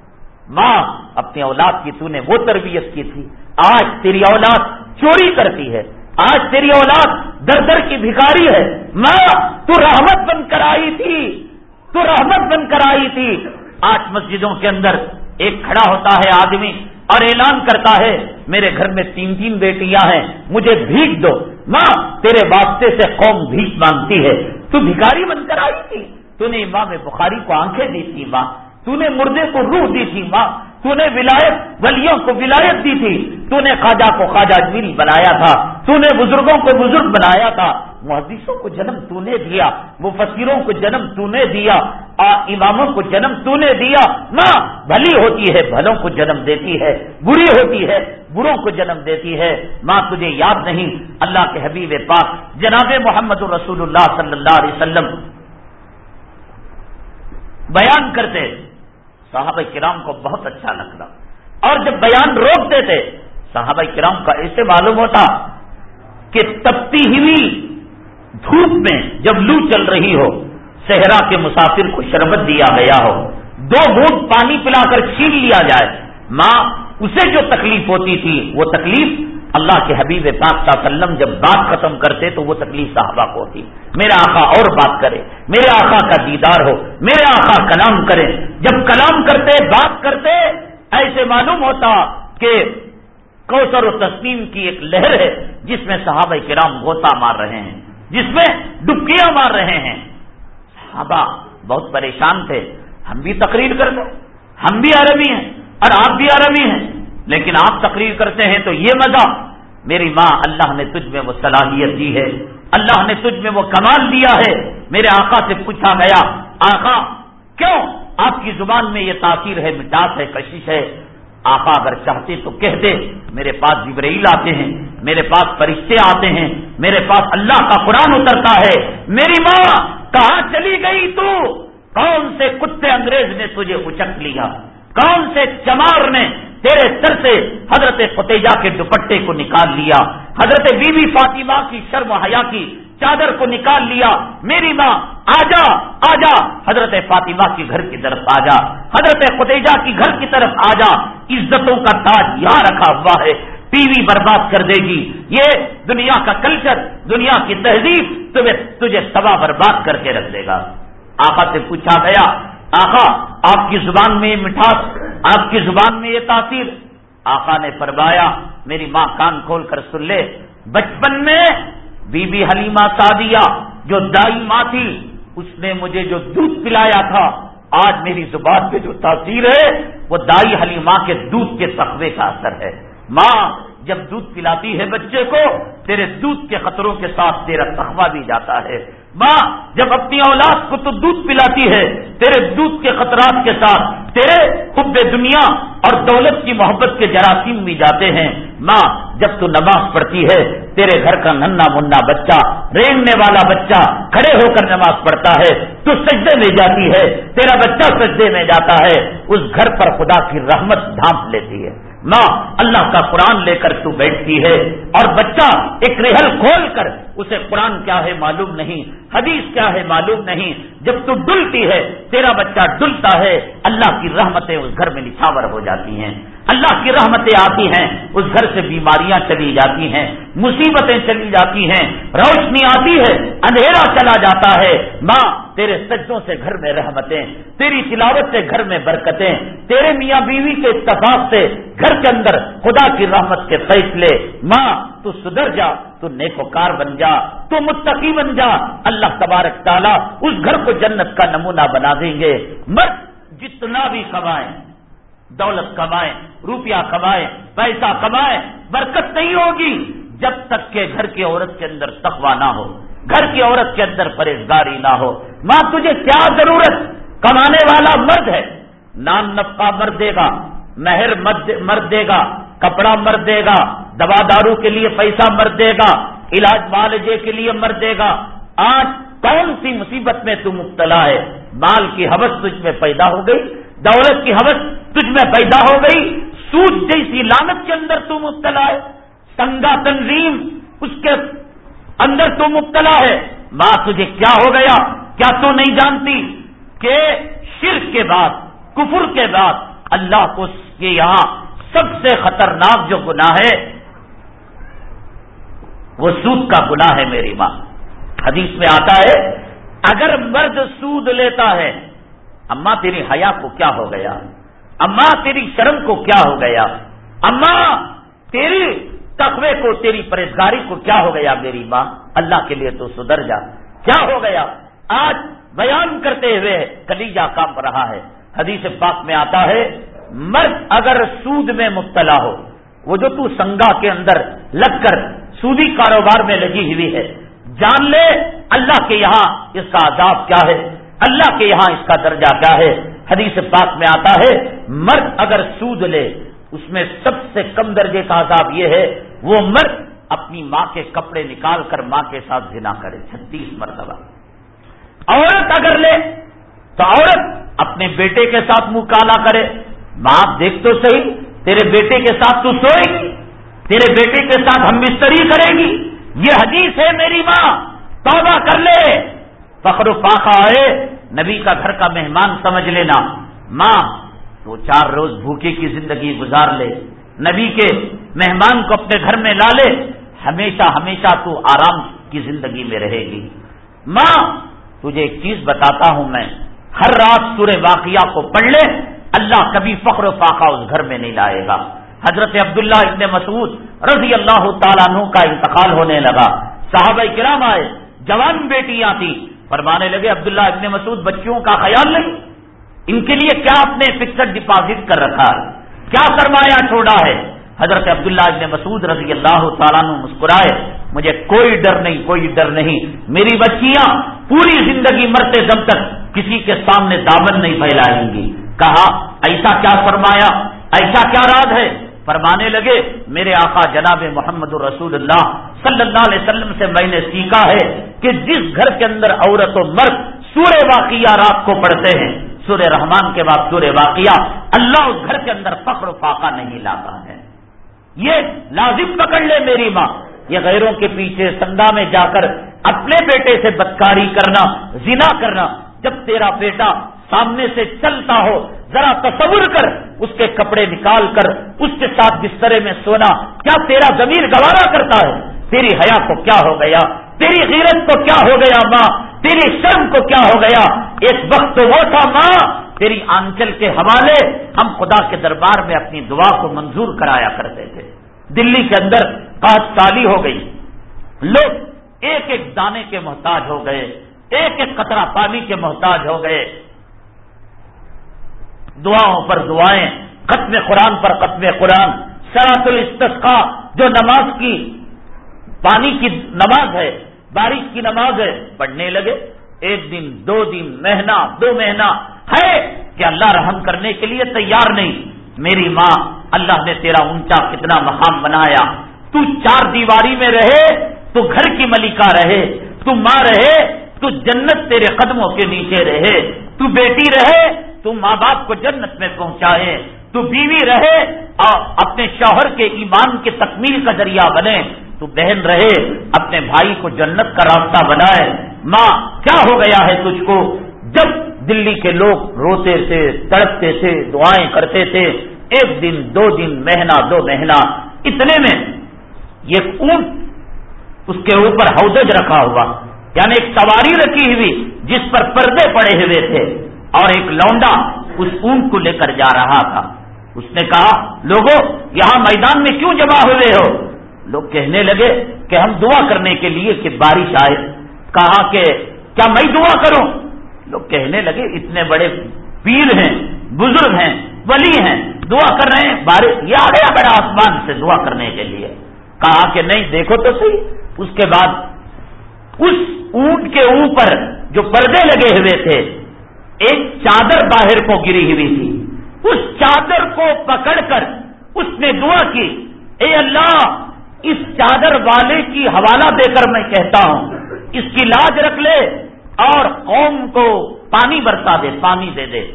ماں، اپنی اولاد کی تو نے وہ تربیت کی تھی۔ آج تیری اولاد چوری کرتی ہے۔ آج تیری اولاد در در کی بھکاری ہے۔ ماں، تو رحمت بن کر آئی تھی۔ تو رحمت بن کر آئی تھی۔ آج مسجدوں کے اندر ایک کھڑا ہوتا ہے آدمی اور اعلان کرتا ہے، میرے گھر میں تین تین بیٹیاں ہیں، مجھے بھیک دو۔ ماں، تیرے واسطے سے قوم بھیک مانگتی ہے۔ تو بھکاری بن کر آئی تھی۔ تو نے امام بخاری کو آنکھیں دی تھی ماں۔ تو نے مردے کو روح دی تھی ماں۔ تو نے ولایت ولیوں کو ولایت دی تھی، تو نے خواجہ کو خواجہ میری بنایا تھا، تو نے بزرگوں کو بزرگ بنایا تھا۔ محدثوں کو جنم تو نے دیا، مفسروں کو جنم تو نے دیا اماموں کو جنم تو نے دیا۔ ماں، بھلی ہوتی ہے، بھلوں کو جنم دیتی ہے، بری ہوتی ہے، بروں کو جنم دیتی ہے۔ ماں، تجھے یاد نہیں، اللہ کے حبیب پاک، جناب محمد رسول اللہ صلی اللہ علیہ وسلم بیان کرتے صحابہ کرام کو بہت اچھا لگتا۔ اور جب بیان روک دیتے، صحابہ کرام کا ایسے معلوم ہوتا کہ تپتی ہوئی دھوپ میں جب لو چل رہی ہو، صحرا کے مسافر کو شربت دیا گیا ہو، دو بوٹ پانی پلا کر چھین لیا جائے۔ ماں، اسے جو تکلیف ہوتی تھی، وہ تکلیف اللہ کے حبیب پاک صلی اللہ علیہ وسلم جب بات ختم کرتے تو وہ تکلیف صحابہ کو ہوتی۔ میرا آقا اور بات کرے، میرے آقا کا دیدار ہو، میرے آقا کلام کرے۔ جب کلام کرتے، بات کرتے، ایسے معلوم ہوتا کہ کوثر و تسلیم کی ایک لہر ہے جس میں صحابہ کرام غوطہ مار رہے ہیں، جس میں ڈبکیاں مار رہے ہیں۔ صحابہ بہت پریشان تھے۔ ہم بھی تقریر کر دیں ہم بھی عربی ہیں اور آپ بھی عربی ہیں۔ لیکن آپ تقریر کرتے ہیں تو یہ مزہ، میری ماں اللہ نے تجھ میں وہ صلاحیت دی ہے، اللہ نے تجھ میں وہ کمال دیا ہے۔ میرے آقا سے پوچھا گیا، آقا، کیوں؟ آپ کی زبان میں یہ تاثیر ہے، مٹاس ہے، کشش ہے۔ آقا اگر چاہتے تو کہہ دے میرے پاس جبرائیل آتے ہیں، میرے پاس فرشتے آتے ہیں، میرے پاس اللہ کا قرآن اترتا ہے۔ میری ماں، کہاں چلی گئی تو؟ کون سے کتے انگریز نے تجھے اچک لیا؟ کون سے چمار نے تیرے سر سے حضرت فتیجہ کے دوپٹے کو نکال لیا، حضرت بی بی فاطمہ کی شرم حیا کی چادر کو نکال لیا، میری ماں، آجا آجا، حضرت فاطمہ کی گھر کی طرف آ جا حضرت فتیجہ کی گھر کی طرف آ جا عزتوں کا تاج یہاں رکھا ہوا ہے ٹی وی برباد کر دے گی، یہ دنیا کا کلچر، دنیا کی تہذیب تمہیں تجھے تباہ برباد کر کے رکھ دے گا۔ آقا سے پوچھا گیا آقا، آپ کی زبان میں یہ مٹھاس، آپ کی زبان میں یہ تاثیر۔ آقا نے فرمایا، میری ماں کان کھول کر سن لے۔ بچپن میں بی بی حلیمہ سادیا جو دائی ماں تھی، اس نے مجھے جو دودھ پلایا تھا، آج میری زبان پہ جو تاثیر ہے، وہ دائی حلیمہ کے دودھ کے تقوی کا اثر ہے۔ ماں جب دودھ پلاتی ہے بچے کو، تیرے دودھ کے خطروں کے ساتھ تیرا تخوا بھی جاتا ہے۔ ماں، جب اپنی اولاد کو تو دودھ پلاتی ہے، تیرے دودھ کے خطرات کے ساتھ تیرے خب دنیا اور دولت کی محبت کے جراثیم بھی جاتے ہیں۔ ماں، جب تو نماز پڑھتی ہے، تیرے گھر کا ننا منا بچہ، رینگنے والا بچہ کھڑے ہو کر نماز پڑھتا ہے، تو سجدے میں جاتی ہے۔ تیرا بچہ سجدے میں جاتا ہے، اس گھر پر خدا کی رحمت ڈھانپ لیتی ہے۔ ماں اللہ کا قرآن لے کر تو بیٹھتی ہے اور بچہ ایک ریحل کھول کر اسے قرآن کیا ہے معلوم نہیں، حدیث کیا ہے معلوم نہیں، جب تو ڈلتی ہے، تیرا بچہ ڈلتا ہے، اللہ کی رحمتیں اس گھر میں نچھاور ہو جاتی ہیں۔ اللہ کی رحمتیں آتی ہیں، اس گھر سے بیماریاں چلی جاتی ہیں، مصیبتیں چلی جاتی ہیں، روشنی آتی ہے، اندھیرا چلا جاتا ہے۔ ماں، تیرے سجدوں سے گھر میں رحمتیں، تیری تلاوت سے گھر میں برکتیں، تیرے میاں بیوی کے اتفاق سے گھر کے اندر خدا کی رحمت کے فیصلے۔ ماں تو سدھر جا، تو نیکوکار بن جا، تو متقی بن جا۔ اللہ تبارک تعالیٰ اس گھر کو جنت کا نمونہ بنا دیں گے۔ مرد جتنا بھی کمائیں دولت کمائیں روپیہ کمائے، پیسہ کمائے، برکت نہیں ہوگی جب تک کہ گھر کی عورت کے اندر تقوا نہ ہو، گھر کی عورت کے اندر پرہیزگاری نہ ہو۔ ماں، تجھے کیا ضرورت؟ کمانے والا مرد ہے۔ نان نفقہ مرد دے گا، مہر مرد دے گا۔ کپڑا مرد دے گا، دوا دارو کے لیے پیسہ مرد دے گا، علاج معالجے کے لیے مرد دے گا۔ آج کون سی مصیبت میں تو مبتلا ہے؟ مال کی حوث تجھ میں پیدا ہو گئی، دولت کی حوث تجھ میں پیدا ہو گئی، سود جیسی لانت کے اندر تو مبتلا ہے۔ سنگا تنظیم اس کے اندر تو مبتلا ہے۔ ماں، تجھے کیا ہو گیا؟ کیا تو نہیں جانتی کہ شرک کے بعد، کفر کے بعد اللہ کو یہاں سب سے خطرناک جو گناہ ہے، وہ سود کا گناہ ہے میری ماں۔ حدیث میں آتا ہے، اگر مرد سود لیتا ہے، اما تیری حیا کو کیا ہو گیا؟ اما تیری شرم کو کیا ہو گیا؟ اما تیری تقوی کو، تیری پرہزگاری کو کیا ہو گیا میری ماں؟ اللہ کے لیے تو سدھر جا۔ کیا ہو گیا؟ آج بیان کرتے ہوئے کلیجا کام رہا ہے۔ حدیث پاک میں آتا ہے مرد اگر سود میں مبتلا ہو، وہ جو تو سنگا کے اندر لگ کر سودی کاروبار میں لگی ہوئی ہے، جان لے اللہ کے یہاں اس کا عذاب کیا ہے، اللہ کے یہاں اس کا درجہ کیا ہے۔ حدیث پاک میں آتا ہے، مرد اگر سود لے، اس میں سب سے کم درجے کا عذاب یہ ہے، وہ مرد اپنی ماں کے کپڑے نکال کر ماں کے ساتھ زنا کرے، چھتیس مرتبہ۔ عورت اگر لے، تو عورت اپنے بیٹے کے ساتھ منہ کالا کرے ماں دیکھ تو صحیح، تیرے بیٹے کے ساتھ تو سوئے گی، تیرے بیٹے کے ساتھ ہم بستری کرے گی۔ یہ حدیث ہے میری ماں، توبہ کر لے۔ فخر و فاقہ آئے، نبی کا گھر کا مہمان سمجھ لینا۔ ماں، تو چار روز بھوکے کی زندگی گزار لے۔ نبی کے مہمان کو اپنے گھر میں لا لے۔ ہمیشہ ہمیشہ تو آرام کی زندگی میں رہے گی۔ ماں، تجھے ایک چیز بتاتا ہوں میں، ہر رات سورہ واقعہ کو پڑھ لے۔ اللہ کبھی فخر و فاقہ اس گھر میں نہیں لائے گا۔ حضرت عبداللہ ابن مسعود رضی اللہ تعالیٰ عنہ کا انتقال ہونے لگا۔ صحابہ کرام آئے، جوان بیٹیاں تھیں۔ فرمانے لگے، عبداللہ ابن مسعود بچیوں کا خیال نہیں؟ ان کے لیے کیا آپ نے فکسڈ ڈپازٹ کر رکھا ہے؟ کیا سرمایہ چھوڑا ہے؟ حضرت عبداللہ ابن مسعود رضی اللہ تعالیٰ نے مسکرائے، مجھے کوئی ڈر نہیں، کوئی ڈر نہیں۔ میری بچیاں پوری زندگی مرتے دم تک کسی کے سامنے دامن نہیں پھیلائیں گی۔ کہا، ایسا کیا فرمایا؟ ایسا کیا راز ہے؟ فرمانے لگے، میرے آقا جناب محمد الرسول اللہ صلی اللہ علیہ وسلم سے میں نے سیکھا ہے کہ جس گھر کے اندر عورت و مرد سورہ واقعہ رات کو پڑھتے ہیں، سورہ رحمان کے بعد سورہ واقعہ اللہ اس گھر کے اندر فخر و فاقہ نہیں لاتا ہے۔ یہ لازم پکڑ لے میری ماں۔ یہ غیروں کے پیچھے سندا میں جا کر اپنے بیٹے سے بدکاری کرنا، زنا کرنا، جب تیرا بیٹا سامنے سے چلتا ہو، ذرا تصور کر، اس کے کپڑے نکال کر، اس کے ساتھ بسترے میں سونا، کیا تیرا زمین گوارا کرتا ہے؟ تیری حیا کو کیا ہو گیا؟ تیری غیرت کو کیا ہو گیا ماں؟ تیری شرم کو کیا ہو گیا؟ ایک وقت تو وہ تھا ماں، تیری آنچل کے حوالے ہم خدا کے دربار میں اپنی دعا کو منظور کرایا کرتے تھے۔ دلی کے اندر پانچ سالی ہو گئی۔ لوگ ایک ایک دانے کے محتاج ہو گئے، ایک ایک قطرہ پانی کے محتاج ہو گئے۔ دعاؤں پر دعائیں، ختم قرآن پر ختم قرآن سراط الاستسقا جو نماز کی، پانی کی نماز ہے، بارش کی نماز ہے، پڑھنے لگے، ایک دن، دو دن، مہینہ، دو مہینہ، ہے کہ اللہ رحم کرنے کے لیے تیار نہیں۔ میری ماں، اللہ نے تیرا اونچا کتنا مقام بنایا۔ تو چار دیواری میں رہے، تو گھر کی ملکہ رہے، تو ماں رہے تو جنت تیرے قدموں کے نیچے رہے، تو بیٹی رہے، تو ماں باپ کو جنت میں پہنچائے، تو بیوی رہے اور اپنے شوہر کے ایمان کے تکمیل کا ذریعہ بنے، تو بہن رہے، اپنے بھائی کو جنت کا راستہ بنائے۔ ماں، کیا ہو گیا ہے تجھ کو؟ جب دلی کے لوگ روتے تھے، تڑپتے تھے، دعائیں کرتے تھے، ایک دن، دو دن، مہینہ، دو مہینہ، اتنے میں یہ اونٹ اس کے اوپر ہودج رکھا ہوا۔ یعنی ایک سواری رکھی ہوئی جس پر پردے پڑے ہوئے تھے اور ایک لونڈا اس اونٹ کو لے کر جا رہا تھا۔ اس نے کہا لوگوں یہاں میدان میں کیوں جمع ہوئے ہو؟ لوگ کہنے لگے کہ ہم دعا کرنے کے لیے کہ بارش آئے۔ کہا کہ، کیا میں دعا کروں؟ لوگ کہنے لگے، اتنے بڑے پیر ہیں، بزرگ ہیں، ولی ہیں، دعا کر رہے ہیں، بارش یہ آ گیا بڑا آسمان سے دعا کرنے کے لیے۔ کہا کہ نہیں، دیکھو تو صحیح۔ اس کے بعد اس اونٹ کے اوپر جو پردے لگے ہوئے تھے، ایک چادر باہر کو گری ہوئی تھی۔ اس چادر کو پکڑ کر اس نے دعا کی، اے اللہ، اس چادر والے کی حوالہ دے کر میں کہتا ہوں۔ اس کی لاج رکھ لے اور قوم کو پانی برسا دے، پانی دے دے۔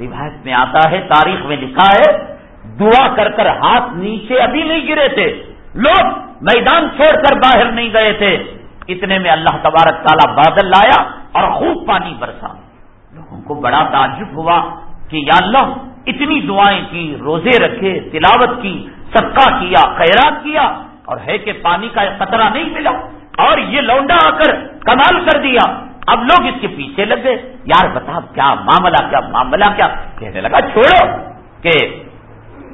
روایت میں آتا ہے، تاریخ میں لکھا ہے، دعا کر کر ہاتھ نیچے ابھی نہیں گرے تھے۔ لوگ میدان چھوڑ کر باہر نہیں گئے تھے۔ اتنے میں اللہ تبارک تعالیٰ بادل لایا اور خوب پانی برسا۔ لوگوں کو بڑا تعجب ہوا کہ یا اللہ، اتنی دعائیں کی، روزے رکھے، تلاوت کی، صدقہ کیا، خیرات کیا، اور ہے کہ پانی کا خطرہ نہیں ملا۔ اور یہ لونڈا آ کر کمال کر دیا۔ اب لوگ اس کے پیچھے لگ گئے۔ یار بتا کیا معاملہ کیا معاملہ، کیا؟ کہنے لگا، چھوڑو کہ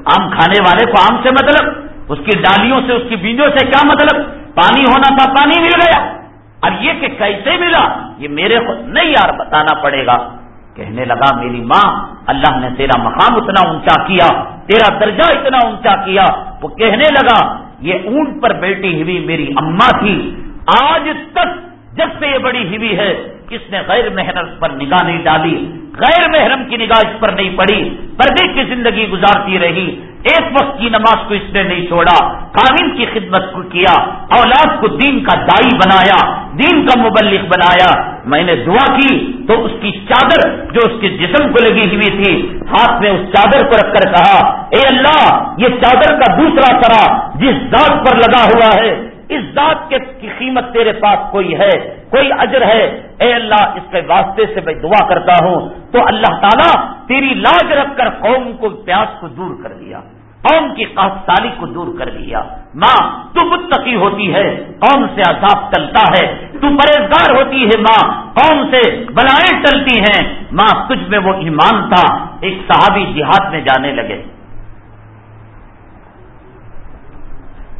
آم کھانے والے کو آم سے مطلب اس کی ڈالیوں سے، اس کی بیجوں سے کیا مطلب؟ پانی ہونا تھا، پانی مل گیا۔ اب یہ کہ کیسے ملا، یہ میرے کو نہیں یار، بتانا پڑے گا۔ کہنے لگا، میری ماں، اللہ نے تیرا مقام اتنا اونچا کیا، تیرا درجہ اتنا اونچا کیا۔ وہ کہنے لگا، یہ اونٹ پر بیٹھی ہوئی میری اماں تھی۔ آج تک جب سے یہ بڑی ہوئی ہے اس نے غیر محرم پر نگاہ نہیں ڈالی، غیر محرم کی نگاہ اس پر نہیں پڑی۔ پردے کی زندگی گزارتی رہی۔ ایک وقت کی نماز کو اس نے نہیں چھوڑا۔ قانون کی خدمت کو کیا، اولاد کو دین کا دائی بنایا، دین کا مبلک بنایا۔ میں نے دعا کی تو اس کی چادر جو اس کے جسم کو لگی ہوئی تھی، ہاتھ میں اس چادر کو رکھ کر کہا، اے اللہ، یہ چادر کا دوسرا طرح جس ذات پر لگا ہوا ہے اس ذات کے کی قیمت تیرے پاس کوئی ہے، کوئی اجر ہے؟ اے اللہ، اس کے واسطے سے میں دعا کرتا ہوں۔ تو اللہ تعالیٰ تیری لاج رکھ کر قوم کو پیاس کو دور کر دیا۔ قوم کی سالی کو دور کر دیا۔ ماں، تو متقی ہوتی ہے، قوم سے عذاب چلتا ہے۔ تو پرہزگار ہوتی ہے ماں، قوم سے بلائیں چلتی ہیں۔ ماں، تجھ میں وہ ایمان تھا، ایک صحابی جہاد میں جانے لگے۔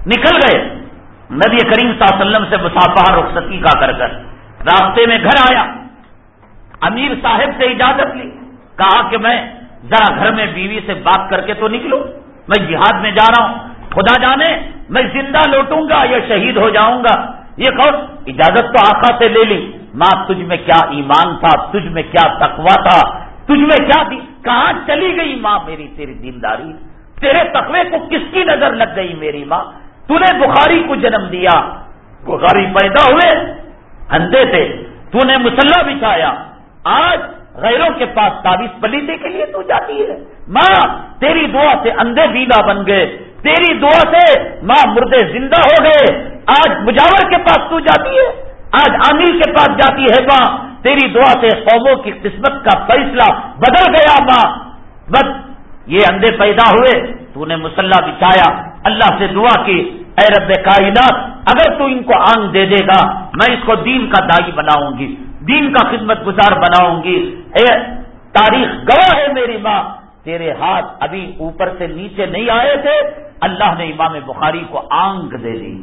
نکل گئے۔ نبی کریم صلی اللہ علیہ وسلم سے مسافہ رخصتی کا کر کر راستے میں گھر آیا۔ امیر صاحب سے اجازت لی۔ کہا کہ میں ذرا گھر میں بیوی سے بات کر کے تو نکلوں۔ میں جہاد میں جا رہا ہوں۔ خدا جانے میں زندہ لوٹوں گا یا شہید ہو جاؤں گا۔ یہ کون؟ اجازت تو آخا سے لے لی۔ ماں، تجھ میں کیا ایمان تھا؟ تجھ میں کیا تقوا تھا؟ تجھ میں کیا تھی؟ کہاں چلی گئی ماں میری تیری دینداری؟ تیرے تقوی کو کس کی نظر لگ گئی میری ماں؟ تو نے بخاری کو جنم دیا۔ بخاری پیدا ہوئے، اندھے تھے۔ تو نے مسلح بچھایا آج غیروں کے پاس تعویذ پلیتے کے لیے تو جاتی ہے۔ ماں، تیری دعا سے اندھے بینا بن گئے۔ تیری دعا سے ماں مردے زندہ ہو گئے۔ آج مجاور کے پاس تو جاتی ہے۔ آج عامر کے پاس جاتی ہے ماں۔ تیری دعا سے قوموں کی قسمت کا فیصلہ بدل گیا ماں۔ بس، یہ اندھے پیدا ہوئے۔ تو نے مسلح بچھایا اللہ سے دعا کی، اے رب کائنات، اگر تو ان کو آنگ دے دے گا، میں اس کو دین کا دائی بناؤں گی، دین کا خدمت گزار بناؤں گی۔ اے، تاریخ گواہ ہے میری ماں، تیرے ہاتھ ابھی اوپر سے نیچے نہیں آئے تھے، اللہ نے امام بخاری کو آنگ دے دی۔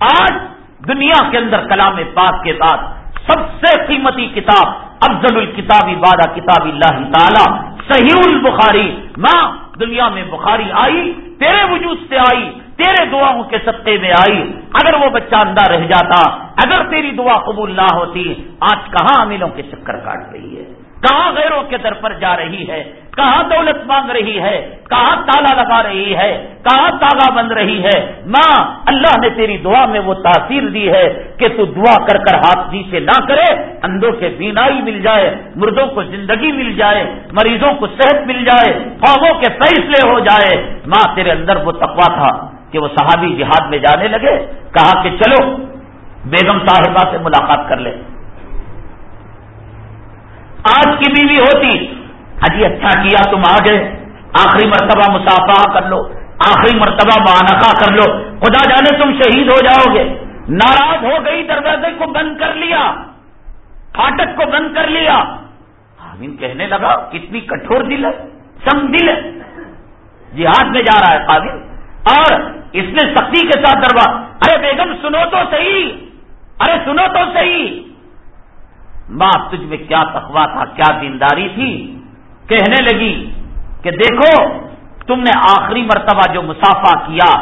آج دنیا کے اندر کلام پاک کے بعد سب سے قیمتی کتاب، افضل الکتابی بادہ کتاب اللہ تعالی، صحیح البخاری، ماں دنیا میں بخاری آئی، تیرے وجود سے آئی، تیرے دعاؤں کے سطح میں آئی۔ اگر وہ بچہ اندھا رہ جاتا، اگر تیری دعا قبول نہ ہوتی، آج کہاں امینوں کے چکر کاٹ رہی ہے؟ کہاں غیروں کے در پر جا رہی ہے؟ کہاں دولت مانگ رہی ہے؟ کہاں تالا لگا رہی ہے؟ کہاں تالا بند رہی ہے؟ ماں، اللہ نے تیری دعا میں وہ تاثیر دی ہے کہ تو دعا کر کر ہاتھ نیچے نہ کرے، اندھوں کے بینائی مل جائے، مردوں کو زندگی مل جائے، مریضوں کو صحت مل جائے خوابوں کے فیصلے ہو جائے۔ ماں، تیرے اندر وہ تقوا تھا کہ وہ صحابی جہاد میں جانے لگے، کہا کہ چلو، بیگم صاحبہ سے ملاقات کر لے۔ آج کی بیوی ہوتی۔ اجی اچھا کیا تم آ گئے آخری مرتبہ مسافہ کر لو، آخری مرتبہ مانقا کر لو۔ خدا جانے تم شہید ہو جاؤ گے۔ ناراض ہو گئی، دروازے کو بند کر لیا۔ فاٹک کو بند کر لیا۔ حامین کہنے لگا، کتنی کٹور دل ہے سم دل ہے۔ جہاد میں جا رہا ہے قابل۔ اور اس نے سختی کے ساتھ دربار۔ ارے بیگم، سنو تو صحیح۔ ارے سنو تو صحیح۔ ماں تجھ میں کیا تخوا تھا، کیا دینداری تھی؟ کہنے لگی کہ دیکھو، تم نے آخری مرتبہ جو مسافہ کیا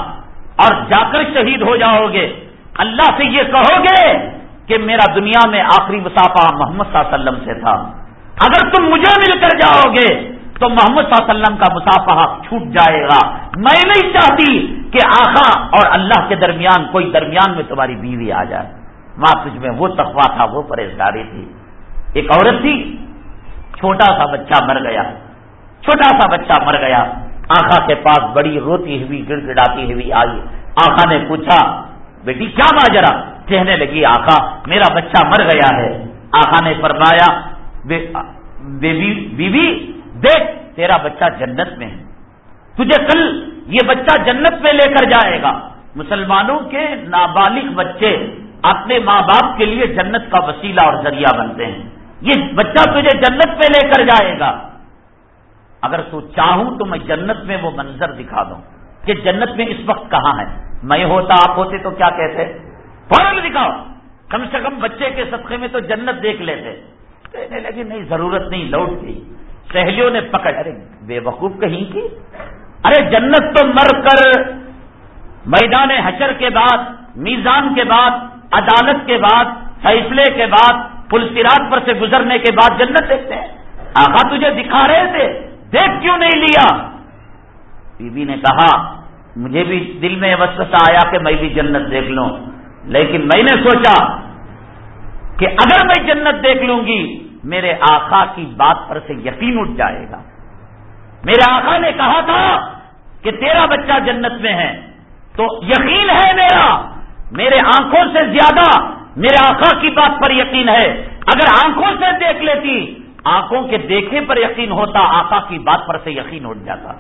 اور جا کر شہید ہو جاؤ گے۔ اللہ سے یہ کہو گے کہ میرا دنیا میں آخری مسافہ محمد صلی اللہ علیہ وسلم سے تھا۔ اگر تم مجھے مل کر جاؤ گے تو محمد صلی اللہ علیہ وسلم کا مسافہ چھوٹ جائے گا۔ میں نہیں چاہتی کہ آخا اور اللہ کے درمیان، کوئی درمیان میں تمہاری بیوی آ جائے۔ ماں تجھ میں وہ تخوا تھا، وہ پرہیزگاری تھی۔ ایک عورت تھی، چھوٹا سا بچہ مر گیا۔ چھوٹا سا بچہ مر گیا۔ آخا کے پاس بڑی روتی ہوئی گڑ گڑاتی ہوئی آئی۔ آخا نے پوچھا، بیٹی کیا ماجرا؟ کہنے لگی آخا میرا بچہ مر گیا ہے۔ آخا نے فرمایا بیوی، دیکھ، تیرا بچہ جنت میں ہے۔ تجھے کل یہ بچہ جنت میں لے کر جائے گا۔ مسلمانوں کے نابالغ بچے اپنے ماں باپ کے لیے جنت کا وسیلہ اور ذریعہ بنتے ہیں۔ یہ بچہ تجھے جنت پہ لے کر جائے گا۔ اگر تو چاہوں تو میں جنت میں وہ منظر دکھا دوں کہ جنت میں اس وقت کہاں ہے۔ میں ہوتا، آپ ہوتے تو کیا کہتے؟ فوراً دکھاؤ۔ کم سے کم بچے کے صدقے میں تو جنت دیکھ لیتے۔ کہنے لگی نہیں، ضرورت نہیں، لوٹ گئی۔ سہیلیوں نے پکڑ۔ ارے، بے وقوف کہیں کی؟ ارے، جنت تو مر کر میدان حشر کے بعد، میزان کے بعد عدالت کے بعد، فیصلے کے بعد پل سرات پر سے گزرنے کے بعد جنت دیکھتے ہیں۔ آقا تجھے دکھا رہے تھے۔ دیکھ کیوں نہیں لیا؟ بی بی نے کہا، مجھے بھی دل میں وسوسہ آیا کہ میں بھی جنت دیکھ لوں۔ لیکن میں نے سوچا کہ اگر میں جنت دیکھ لوں گی، میرے آقا کی بات پر سے یقین اٹھ جائے گا۔ میرے آقا نے کہا تھا کہ تیرا بچہ جنت میں ہے، تو یقین ہے میرا میرے آنکھوں سے زیادہ میرے آقا کی بات پر یقین ہے۔ اگر آنکھوں سے دیکھ لیتی، آنکھوں کے دیکھنے پر یقین ہوتا، آقا کی بات پر سے یقین اٹھ جاتا۔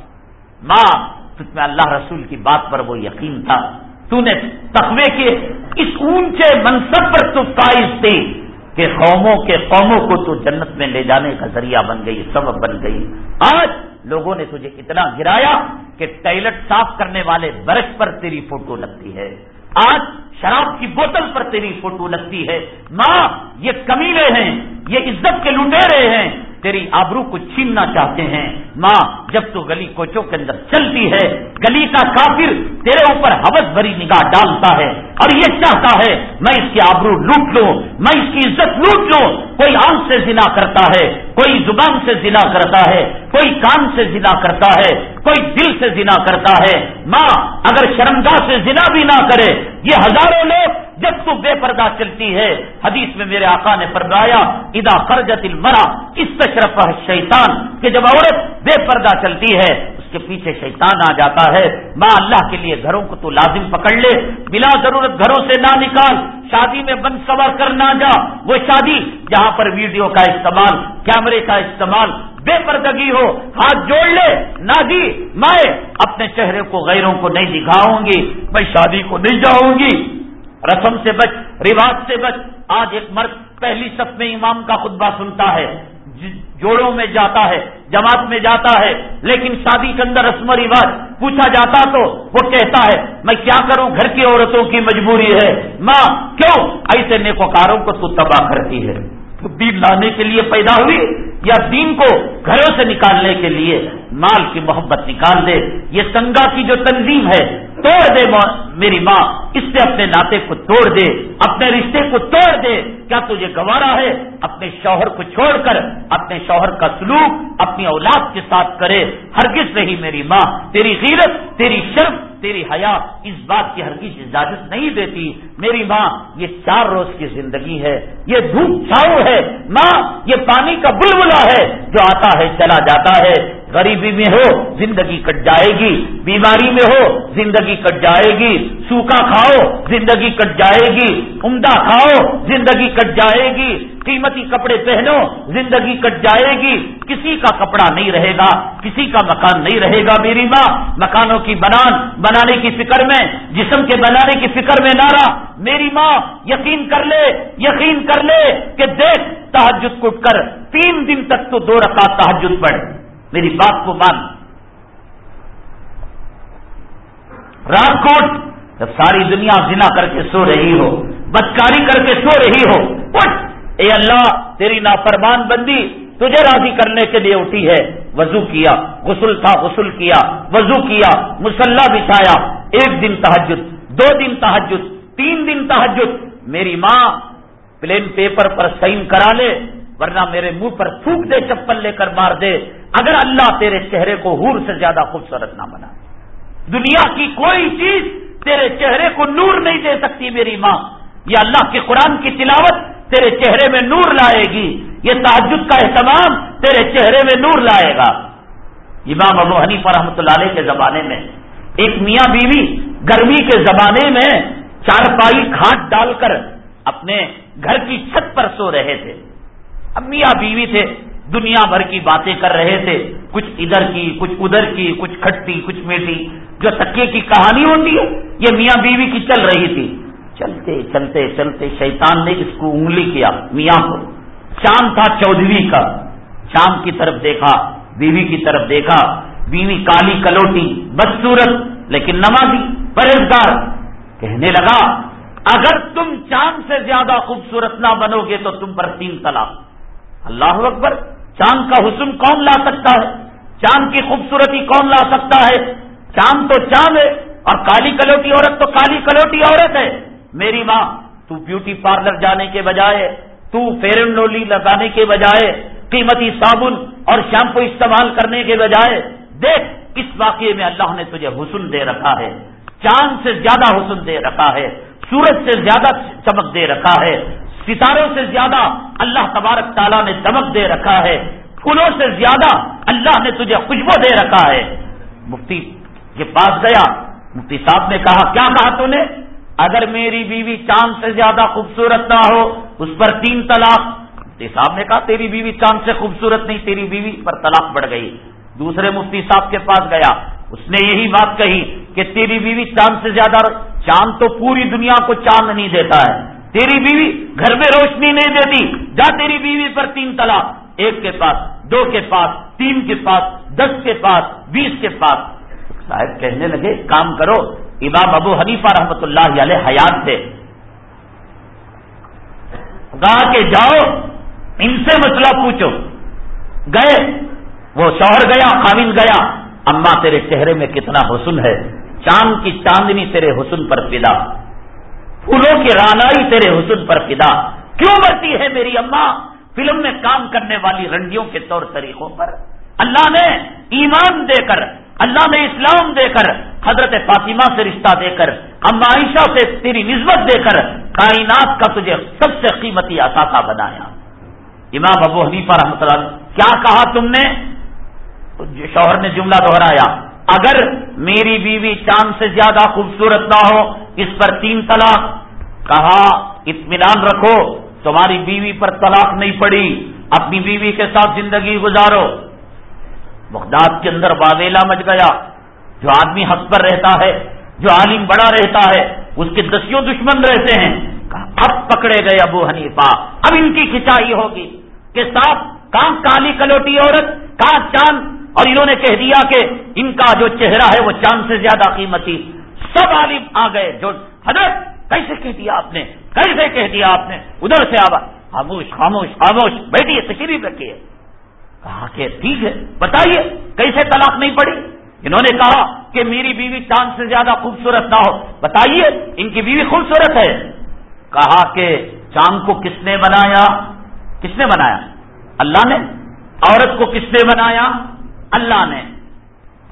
ماں تجھ میں اللہ رسول کی بات پر وہ یقین تھا۔ تو نے تقوی کے اس اونچے منصب پر تو فائز تھی کہ قوموں کے قوموں کو تو جنت میں لے جانے کا ذریعہ بن گئی، سبب بن گئی۔ آج لوگوں نے تجھے اتنا گرایا کہ ٹائلٹ صاف کرنے والے برش پر تیری فوٹو لگتی ہے۔ آج شراب کی بوتل پر تیری فوٹو لگتی ہے۔ ماں، یہ کمیلے ہیں، یہ عزت کے لٹیرے ہیں۔ تیری آبرو کو چھیننا چاہتے ہیں۔ ماں، جب تو گلی کوچوں کے اندر چلتی ہے، گلی کا کافر تیرے اوپر حوث بھری نگاہ ڈالتا ہے اور یہ چاہتا ہے، میں اس کی آبرو لوٹ لوں، میں اس کی عزت لوٹ لوں۔ کوئی آنکھ سے زنا کرتا ہے، کوئی زبان سے زنا کرتا ہے، کوئی کان سے زنا کرتا ہے، کوئی دل سے زنا کرتا ہے۔ ماں، اگر شرمگاہ سے زنا بھی نہ کرے یہ ہزاروں لوگ جب تو بے پردہ چلتی ہے، حدیث میں میرے آقا نے فرمایا ادا فرجت المرا اس تشرف شیطان کہ جب عورت بے پردہ چلتی ہے، اس کے پیچھے شیطان آ جاتا ہے۔ ماں اللہ کے لیے گھروں کو تو لازم پکڑ لے، بلا ضرورت گھروں سے نہ نکال، شادی میں بند سوار کر نہ جا۔ وہ شادی جہاں پر ویڈیو کا استعمال، کیمرے کا استعمال بے پردگی ہو، ہاتھ جوڑ لے نہ جی میں اپنے چہرے کو غیروں کو نہیں دکھاؤں گی میں شادی کو نہیں جاؤں گی۔ رسم سے بچ، رواج سے بچ، آج ایک مرد پہلی صف میں امام کا خطبہ سنتا ہے جوڑوں میں جاتا ہے، جماعت میں جاتا ہے، لیکن شادی کے اندر رسم و رواج پوچھا جاتا تو وہ کہتا ہے، میں کیا کروں؟ گھر کی عورتوں کی مجبوری ہے۔ ماں، کیوں؟ ایسے نیکوکاروں کو تو تباہ کرتی ہے۔ تو دین لانے کے لیے پیدا ہوئی۔ یا دین کو گھروں سے نکالنے کے لیے مال کی محبت نکال دے، یہ سنگا کی جو تنظیم ہے، توڑ دے میری ماں اس سے اپنے ناطے کو توڑ دے، اپنے رشتے کو توڑ دے۔ کیا تجھے گوارا ہے؟ اپنے شوہر کو چھوڑ کر، اپنے شوہر کا سلوک اپنی اولاد کے ساتھ کرے۔ ہرگز نہیں میری ماں، تیری غیرت، تیری شرف تیری حیا اس بات کی ہرگز اجازت نہیں دیتی۔ میری ماں، یہ چار روز کی زندگی ہے، یہ دھوپ چھاؤ ہے۔ ماں، یہ پانی کا بلبلا ہے جو آتا ہے، چلا جاتا ہے۔ غریبی میں ہو، زندگی کٹ جائے گی۔ بیماری میں ہو، زندگی کٹ جائے گی۔ سوکھا کھاؤ، زندگی کٹ جائے گی۔ عمدہ کھاؤ، زندگی کٹ جائے گی۔ قیمتی کپڑے پہنو، زندگی کٹ جائے گی۔ کسی کا کپڑا نہیں رہے گا، کسی کا مکان نہیں رہے گا میری ماں۔ مکانوں کی بنان، بنانے کی فکر میں، جسم کے بنانے کی فکر میں نہ رہا میری ماں، یقین کر لے، یقین کر لے کہ دیکھ تحجد کٹ کر۔ تین دن تک تو دو رکھا تحجد پڑھ۔ میری بات کو مان۔ راجکوٹ جب ساری دنیا زنا کر کے سو رہی ہو، بدکاری کر کے سو رہی ہو اٹھ اے اللہ، تیری نافرمان بندی تجھے راضی کرنے کے لیے اٹھی ہے۔ وضو کیا، غسل تھا، غسل کیا، وضو کیا، مسلح بچھایا۔ ایک دن تحجد دو دن تحجد تین دن تحجد میری ماں پلین پیپر پر سائن کرا لے، ورنہ میرے منہ پر تھوک دے، چپل لے کر مار دے۔ اگر اللہ تیرے چہرے کو حور سے زیادہ خوبصورت نہ بنا۔ دنیا کی کوئی چیز تیرے چہرے کو نور نہیں دے سکتی میری ماں۔ یہ اللہ کے قرآن کی تلاوت تیرے چہرے میں نور لائے گی۔ یہ تعجد کا اہتمام تیرے چہرے میں نور لائے گا۔ امام ابو حنیف رحمۃ اللہ علیہ کے زمانے میں، ایک میاں بیوی گرمی کے زمانے میں چار پائی کھانٹ ڈال کر اپنے گھر کی چھت پر سو رہے تھے۔ اب میاں بیوی تھے دنیا بھر کی باتیں کر رہے تھے، کچھ ادھر کی، کچھ ادھر کی، کچھ کھٹی کچھ میٹھی۔ جو تکیے کی کہانی ہوتی ہے، یہ میاں بیوی کی چل رہی تھی۔ چلتے چلتے چلتے شیطان نے اس کو انگلی کیا، میاں کو۔ چاند تھا چودھری کا۔ شام کی طرف دیکھا، بیوی کی طرف دیکھا۔ بیوی کالی کلوٹی بدسورت لیکن نمازی پرہزگار کہنے لگا، اگر تم چاند سے زیادہ خوبصورت نہ بنو گے تو تم پر تین طلاق۔ اللہ اکبر چاند کا حسن کون لا سکتا ہے؟ چاند کی خوبصورتی کون لا سکتا ہے؟ چاند تو چاند ہے اور کالی کلوٹی عورت تو کالی کلوٹی عورت ہے۔ میری ماں، تو بیوٹی پارلر جانے کے بجائے، تو فیرن لولی لگانے کے بجائے، قیمتی صابن اور شیمپو استعمال کرنے کے بجائے، دیکھ اس واقعے میں اللہ نے تجھے حسن دے رکھا ہے۔ چاند سے زیادہ حسن دے رکھا ہے، سورج سے زیادہ چمک دے رکھا ہے۔ ستاروں سے زیادہ اللہ تبارک تعالیٰ نے دمک دے رکھا ہے، پھولوں سے زیادہ اللہ نے تجھے خوشبو دے رکھا ہے۔ مفتی کے پاس گیا، مفتی صاحب نے کہا، کیا کہا تو نے؟ اگر میری بیوی چاند سے زیادہ خوبصورت نہ ہو، اس پر تین طلاق مفتی صاحب نے کہا، تیری بیوی چاند سے خوبصورت نہیں، تیری بیوی پر طلاق بڑھ گئی دوسرے مفتی صاحب کے پاس گیا، اس نے یہی بات کہی کہ تیری بیوی چاند سے زیادہ، چاند تو پوری دنیا کو چاند نہیں دیتا ہے۔ تیری بیوی گھر میں روشنی نہیں دیتی۔ جا تیری بیوی پر تین طلاق، ایک کے پاس، دو کے پاس، تین کے پاس، دس کے پاس، بیس کے پاس۔ صاحب کہنے لگے، کام کرو۔ امام ابو حنیفہ رحمت اللہ علیہ حیات تھے۔ کہا کہ جاؤ، ان سے مسئلہ پوچھو۔ گئے۔ وہ شوہر گیا خامن گیا۔ اما تیرے چہرے میں کتنا حسن ہے۔ چاند کی چاندنی تیرے حسن پر فدا۔ پھولوں کی رانائی تیرے حسن پر فدا۔ کیوں بڑھتی ہے میری اما؟ فلم میں کام کرنے والی رنگیوں کے طور طریقوں پر۔ اللہ نے ایمان دے کر، اللہ نے اسلام دے کر، حضرت فاطمہ سے رشتہ دے کر اما عائشہ سے تیری نسبت دے کر کائنات کا تجھے سب سے قیمتی اثاثہ بنایا۔ امام ابو حنیفہ رحمۃ اللہ کیا کہا تم نے؟ شوہر نے جملہ دہرایا۔ اگر میری بیوی چاند سے زیادہ خوبصورت نہ ہو، اس پر تین طلاق، کہا، اطمینان رکھو، تمہاری بیوی پر طلاق نہیں پڑی، اپنی بیوی کے ساتھ زندگی گزارو۔ بغداد کے اندر واویلا مچ گیا، جو آدمی حق پر رہتا ہے، جو عالم بڑا رہتا ہے، اس کے دسیوں دشمن رہتے ہیں۔ اب پکڑے گئے ابو حنیفہ، اب ان کی کھچائی ہوگی، کہ صاحب کہاں کالی کلوٹی عورت، کہاں چاند اور انہوں نے کہہ دیا کہ ان کا جو چہرہ ہے وہ چاند سے زیادہ قیمتی سب عالم آ گئے جو حضرت، کیسے کہہ دیا آپ نے؟ کیسے کہہ دیا آپ نے؟ ادھر سے آواز خاموش خاموش خاموش بیٹھیے تشریف رکھیے۔ کہا کہ ٹھیک ہے، بتائیے، کیسے طلاق نہیں پڑی؟ انہوں نے کہا کہ میری بیوی چاند سے زیادہ خوبصورت نہ ہو۔ بتائیے، ان کی بیوی خوبصورت ہے؟ کہا کہ چاند کو کس نے بنایا؟ کس نے بنایا؟ اللہ نے۔ عورت کو کس نے بنایا؟ اللہ نے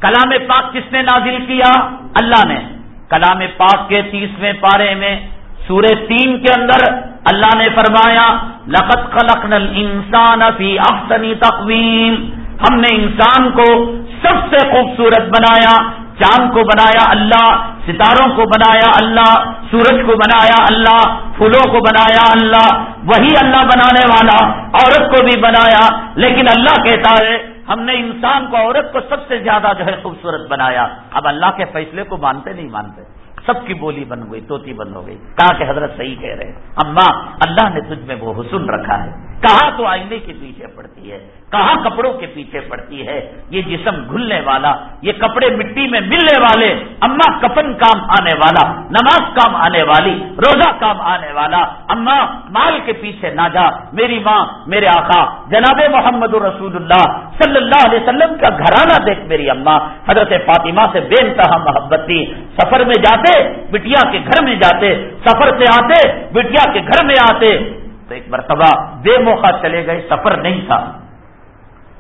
کلام پاک کس نے نازل کیا؟ اللہ نے۔ کلام پاک کے تیسویں پارے میں سورہ تین کے اندر اللہ نے فرمایا لقت خلق نل انسان ابھی افسنی تقویم۔ ہم نے انسان کو سب سے خوبصورت بنایا، چاند کو بنایا اللہ، ستاروں کو بنایا اللہ، سورج کو بنایا اللہ، پھولوں کو بنایا اللہ، وہی اللہ بنانے والا، عورت کو بھی بنایا، لیکن اللہ کہتا ہے ہم نے انسان کو عورت کو سب سے زیادہ جو ہے خوبصورت بنایا۔ اب اللہ کے فیصلے کو مانتے نہیں مانتے۔ سب کی بولی بن گئی توتی بند ہو گئی۔ کہا کہ حضرت صحیح کہہ رہے ہیں۔ اماں اللہ نے تجھ میں وہ حسن رکھا ہے۔ کہاں تو آئینے کے پیچھے پڑتی ہے؟ کہاں کپڑوں کے پیچھے پڑتی ہے؟ یہ جسم گھلنے والا، یہ کپڑے مٹی میں ملنے والے، اما کفن کام آنے والا، نماز کام آنے والی، روزہ کام آنے والا، اما مال کے پیچھے نہ جا، میری ماں، میرے آقا، جناب محمد رسول اللہ صلی اللہ علیہ وسلم کا گھرانہ دیکھ میری اما، حضرت فاطمہ سے بے انتہا محبت تھی۔ سفر میں جاتے، بٹیا کے گھر میں جاتے، سفر سے آتے، بٹیا کے گھر میں آتے تو ایک مرتبہ بے موقع چلے گئے، سفر نہیں تھا۔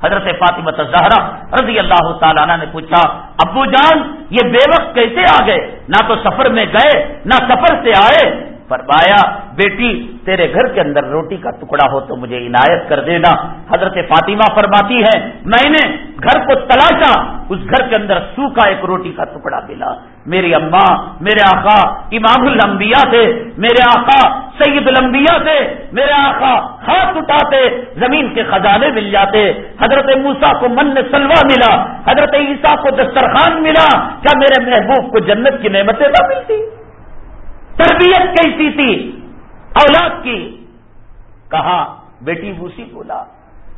حضرت فاطمہ زہرا رضی اللہ تعالیٰ نے پوچھا، ابو جان، یہ بے وقت کیسے آ گئے؟ نہ تو سفر میں گئے، نہ سفر سے آئے۔ فرمایا، بیٹی، تیرے گھر کے اندر روٹی کا ٹکڑا ہو تو مجھے عنایت کر دینا۔ حضرت فاطمہ فرماتی ہے، میں نے گھر کو تلاشا، اس گھر کے اندر سوکھا ایک روٹی کا ٹکڑا ملا۔ میری اماں، میرے آقا امام الانبیاء تھے، میرے آقا سید الانبیاء تھے، میرے آقا ہاتھ اٹھاتے، زمین کے خزانے مل جاتے، حضرت موسا کو من سلوا ملا، حضرت عیسیٰ کو دسترخوان ملا، کیا میرے محبوب کو جنت کی نعمتیں نہ ملتی؟ تربیت کیسی تھی؟ اولاد کی؟ کہا، بیٹی بوسی بولا،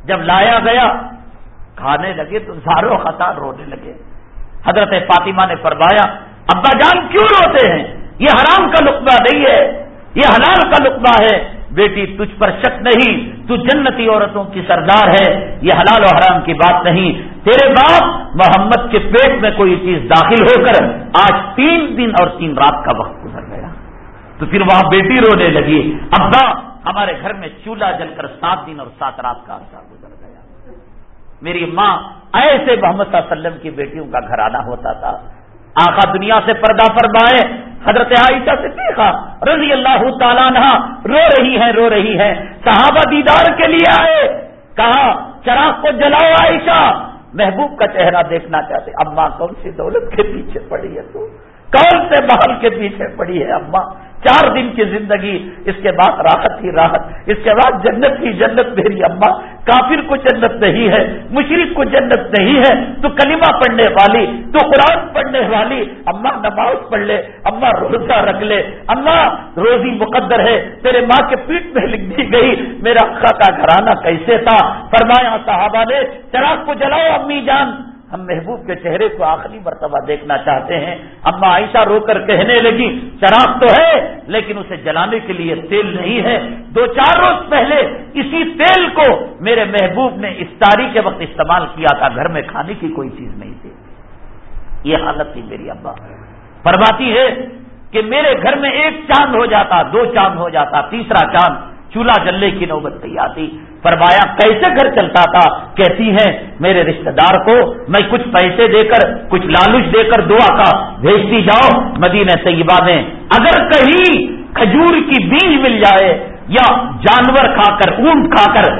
جب لایا گیا، کھانے لگے تو زارو خطار رونے لگے۔ حضرت فاطمہ نے فرمایا ابا جان کیوں روتے ہیں؟ یہ حرام کا لقبہ نہیں ہے، یہ حلال کا لقبہ ہے۔ بیٹی، تجھ پر شک نہیں، تو جنتی عورتوں کی سردار ہے۔ یہ حلال و حرام کی بات نہیں۔ تیرے باپ محمد کے پیٹ میں کوئی چیز داخل ہو کر آج تین دن اور تین رات کا وقت گزر گیا۔ تو پھر وہاں بیٹی رونے لگی۔ ابا، ہمارے گھر میں چولہا جل کر سات دن اور سات رات کا عرصہ گزر گیا۔ میری ماں ایسے محمد صلی اللہ علیہ وسلم کی بیٹیوں کا گھرانہ ہوتا تھا۔ آخا دنیا سے پردہ فرمائے، حضرت عائشہ سے دیکھا رضی اللہ تعالیٰ نہ رو رہی ہے رو رہی ہے صحابہ دیدار کے لیے آئے، کہا، چراغ کو جلاؤ عائشہ۔ محبوب کا چہرہ دیکھنا چاہتے اماں کون سی دولت کے پیچھے پڑی ہے تو؟ کون سے محل کے پیچھے پڑی ہے اماں چار دن کی زندگی، اس کے بعد راحت ہی راحت، اس کے بعد جنت کی جنت، میری اماں، کافر کو جنت نہیں ہے مشرق کو جنت نہیں ہے، تو کلمہ پڑھنے والی، تو قرآن پڑھنے والی اما نماز پڑھ لے اما روزہ رکھ لے اما روزی مقدر ہے، تیرے ماں کے پیٹ میں لکھ دی گئی، میرا کا گھرانہ کیسے تھا؟ فرمایا صحابہ نے، چراغ کو جلاؤ امی جان ہم محبوب کے چہرے کو آخری مرتبہ دیکھنا چاہتے ہیں۔ اما عائشہ رو کر کہنے لگی، شراب تو ہے، لیکن اسے جلانے کے لیے تیل نہیں ہے۔ دو چار روز پہلے اسی تیل کو میرے محبوب نے افطاری کے وقت استعمال کیا تھا۔ گھر میں کھانے کی کوئی چیز نہیں تھی۔ یہ حالت تھی میری ابا۔ فرماتی ہے کہ میرے گھر میں ایک چاند ہو جاتا، دو چاند ہو جاتا، تیسرا چاند۔ چولہا جلنے کی نوبت نہیں آتی فرمایا، کیسے گھر چلتا تھا؟ کہتی ہیں میرے رشتہ دار کو؟ میں کچھ پیسے دے کر، کچھ لالچ دے کر دعا کا بھیجتی جاؤ۔ مدینہ طیبہ میں اگر کہیں کھجور کی بیج مل جائے یا جانور کھا کر، اونٹ کھا کر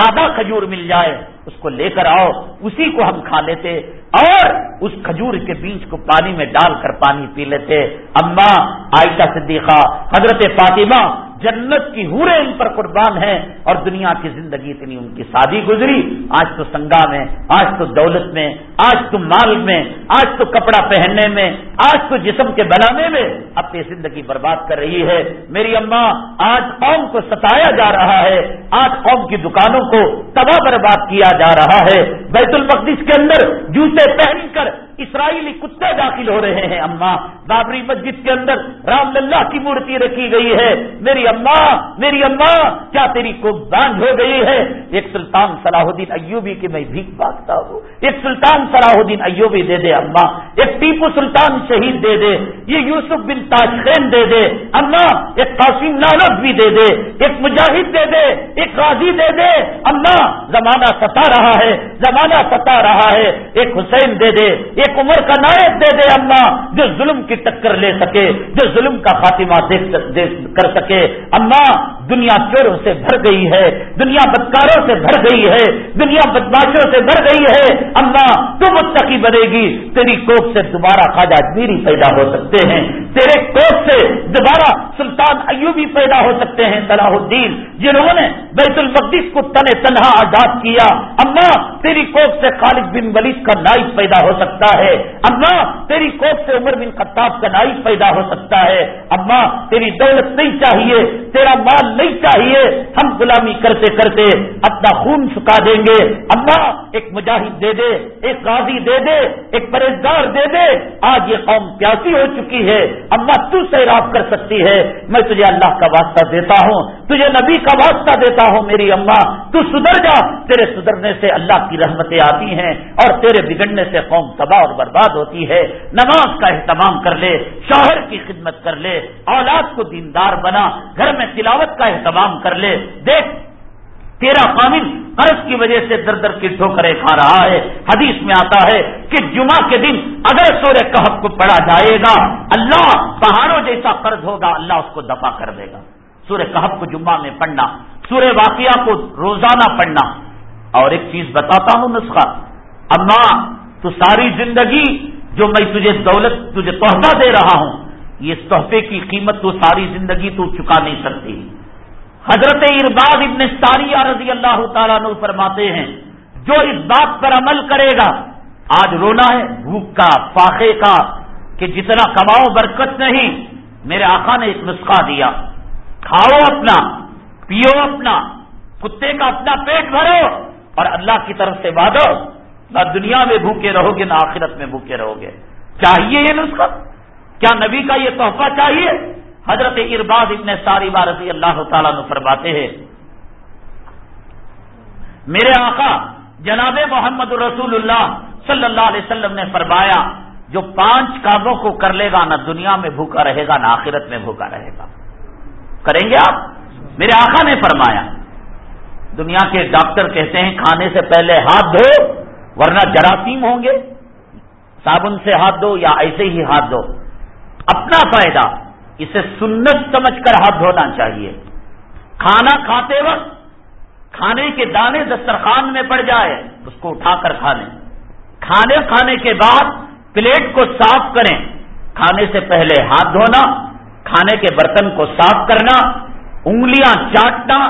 آدھا کھجور مل جائے، اس کو لے کر آؤ، اسی کو ہم کھا لیتے اور اس کھجور کے بیج کو پانی میں ڈال کر پانی پی لیتے۔ اما عائشہ صدیقہ، حضرت فاطمہ جنت کی ہورے ان پر قربان ہیں اور دنیا کی زندگی اتنی ان کی شادی گزری۔ آج تو سنگا میں، آج تو دولت میں، آج تو مال میں، آج تو کپڑا پہننے میں، آج تو جسم کے بنانے میں اپنی زندگی برباد کر رہی ہے۔ میری اماں، آج قوم کو ستایا جا رہا ہے۔ آج قوم کی دکانوں کو تباہ برباد کیا جا رہا ہے۔ بیت المقدس کے اندر جوتے پہن کر اسرائیلی کتے داخل ہو رہے ہیں اماں بابری مسجد کے اندر رام للہ کی مورتی رکھی گئی ہے۔ میری اماں میری اماں کیا تیری کو بانج ہو گئی ہے؟ ایک سلطان صلاح الدین ایوبی کی میں بھیک مانگتا ہوں۔ ایک سلطان صلاح الدین ایوبی دے دے اماں ایک ٹیپو سلطان شہید دے دے۔ یہ یوسف بن تاشخین دے دے۔ اماں ایک قاسم نانک بھی دے دے۔ ایک مجاہد دے دے۔ ایک غازی دے دے۔ اماں زمانہ ستا رہا ہے، زمانہ ستا رہا ہے۔ ایک حسین دے دے۔ ایک عمر کا نائب دے دے اماں جو ظلم کی ٹکر لے سکے، جو ظلم کا خاتمہ کر سکے۔ اماں دنیا چوروں سے بھر گئی ہے، دنیا بدکاروں سے بھر گئی ہے، دنیا بدماشوں سے بھر گئی ہے۔ اماں تو متقی بنے گی۔ تیری کوک سے دوبارہ خواجہ میری پیدا ہو سکتے ہیں۔ تیرے کوک سے دوبارہ سلطان ایوبی پیدا ہو سکتے ہیں، صلاح الدین، جنہوں نے بیت المقدس کو تن تنہا آزاد کیا۔ اماں تیری کوک سے خالد بن ولید کا نائب پیدا ہو سکتا ہے۔ اماں تیری کوک سے عمر بن خطاب کا نائب پیدا ہو سکتا ہے۔ اماں تیری دولت نہیں چاہیے، تیرا مال نہیں چاہیے۔ ہم غلامی کرتے کرتے اپنا خون چکا دیں گے۔ اماں ایک مجاہد دے دے، ایک غازی دے دے، ایک پرہزگار دے دے۔ آج یہ قوم پیاسی ہو چکی ہے۔ اماں تو سیراب کر سکتی ہے۔ میں تجھے اللہ کا واسطہ دیتا ہوں، تجھے نبی کا واسطہ دیتا ہوں میری اماں تو سدھر جا، تیرے سدھرنے سے اللہ کی رحمتیں آتی ہیں اور تیرے بگڑنے سے قوم تباہ اور برباد ہوتی ہے، نماز کا اہتمام کر لے، شوہر کی خدمت کر لے، اولاد کو دیندار بنا، گھر میں تلاوت کا اہتمام کر لے۔ دیکھ، تیرا قامل قرض کی وجہ سے در در کی ٹھوکرے کھا رہا ہے۔ حدیث میں آتا ہے کہ جمعہ کے دن اگر سورہ کہب کو پڑھا جائے گا، اللہ پہاڑوں جیسا قرض ہوگا، اللہ اس کو دفاع کر دے گا۔ سورہ کہب کو جمعہ میں پڑھنا، سورہ واقعہ کو روزانہ پڑھنا۔ اور ایک چیز بتاتا ہوں نسخہ، اما تو ساری زندگی جو میں تجھے دولت، تجھے تحفہ دے رہا ہوں، یہ تحفے کی قیمت تو ساری زندگی تو چکا نہیں سکتی۔ حضرت ارباد ابن ساریہ رضی اللہ تعالیٰ نے فرماتے ہیں، جو اس بات پر عمل کرے گا، آج رونا ہے، بھوک کا فاقے کا، کہ جتنا کماؤ، برکت نہیں۔ میرے آقا نے ایک نسخہ دیا۔ کھاؤ اپنا، پیو اپنا، کتے کا اپنا پیٹ بھرو اور اللہ کی طرف سے وعدو نہ دنیا میں بھوکے رہو گے، نہ آخرت میں بھوکے رہو گے۔ چاہیے یہ نسخہ؟ کیا نبی کا یہ تحفہ چاہیے؟ حضرت ارباد ابن ساری رضی اللہ تعالیٰ نے فرماتے ہیں، میرے آقا، جناب محمد رسول اللہ صلی اللہ علیہ وسلم نے فرمایا، جو پانچ کاموں کو کر لے گا، نہ دنیا میں بھوکا رہے گا، نہ آخرت میں بھوکا رہے گا۔ کریں گے آپ؟ میرے آقا نے فرمایا۔ دنیا کے ڈاکٹر کہتے ہیں، کھانے سے پہلے ہاتھ دھو ورنہ جراثیم ہوں گے۔ صابن سے ہاتھ دو یا ایسے ہی ہاتھ دو۔ اپنا فائدہ، اسے سنت سمجھ کر ہاتھ دھونا چاہیے۔ کھانا کھاتے وقت کھانے کے دانے دسترخوان میں پڑ جائے، اس کو اٹھا کر کھا لیں۔ کھانے کھانے کے بعد پلیٹ کو صاف کریں۔ کھانے سے پہلے ہاتھ دھونا، کھانے کے برتن کو صاف کرنا، انگلیاں چاٹنا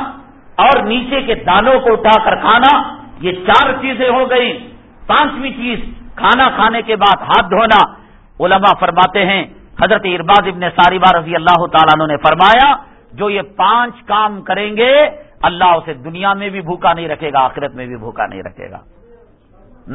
اور نیچے کے دانوں کو اٹھا کر کھانا، یہ چار چیزیں ہو گئی پانچویں چیز، کھانا کھانے کے بعد ہاتھ دھونا۔ علماء فرماتے ہیں، حضرت ارباد ابن ساریبا رضی اللہ تعالیٰ نے فرمایا، جو یہ پانچ کام کریں گے، اللہ اسے دنیا میں بھی بھوکا نہیں رکھے گا، آخرت میں بھی بھوکا نہیں رکھے گا۔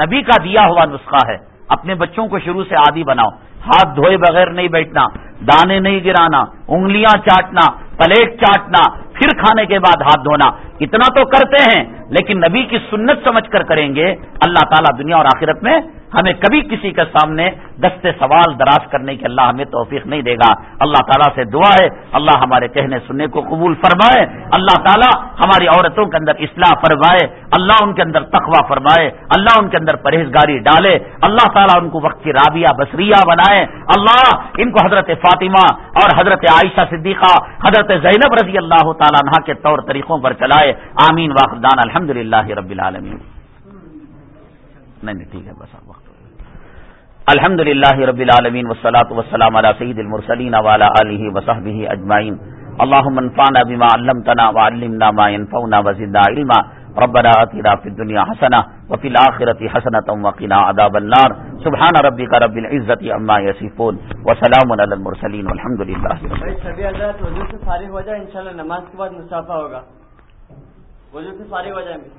نبی کا دیا ہوا نسخہ ہے، اپنے بچوں کو شروع سے عادی بناؤ۔ ہاتھ دھوئے بغیر نہیں بیٹھنا، دانے نہیں گرانا، انگلیاں چاٹنا، پلیٹ چاٹنا، پھر کھانے کے بعد ہاتھ دھونا۔ اتنا تو کرتے ہیں، لیکن نبی کی سنت سمجھ کر کریں گے، اللہ تعالیٰ دنیا اور آخرت میں ہمیں کبھی کسی کے سامنے دستے سوال دراز کرنے کی اللہ ہمیں توفیق نہیں دے گا۔ اللہ تعالیٰ سے دعا ہے، اللہ ہمارے کہنے سننے کو قبول فرمائے۔ اللہ تعالیٰ ہماری عورتوں کے اندر اصلاح فرمائے۔ اللہ ان کے اندر تخوا فرمائے۔ اللہ ان کے اندر پرہیزگاری ڈالے۔ اللہ تعالیٰ ان کو وقت کی رابعہ بصریہ بنائے۔ اللہ ان کو حضرت فاطمہ اور حضرت عائشہ صدیقہ، حضرت زینب رضی اللہ تعالیٰ عنہ کے طور طریقوں پر چلائے۔ آمین واقدان الحمد للہ رب العالمین۔ نہیں نہیں، ٹھیک ہے، بس وقت۔ الحمد للہ رب العالمین وسلاۃ وسلام علی سعید المرسلین والا علیہ وصحبہ اجمعین۔ اللهم انفعنا بما علمتنا وعلمنا ما ينفعنا وزدنا علما۔ ربنا آتنا في الدنيا حسنة وفي الآخرة حسنة وقنا عذاب النار۔ سبحان ربك رب العزة عما يصفون وسلام على المرسلين والحمد لله بھائی، سبھی حضرات وضو سے فارغ ہو جائے انشاءاللہ نماز کے بعد مسافہ ہوگا۔ وجود سے فارغ ہو جائیں گے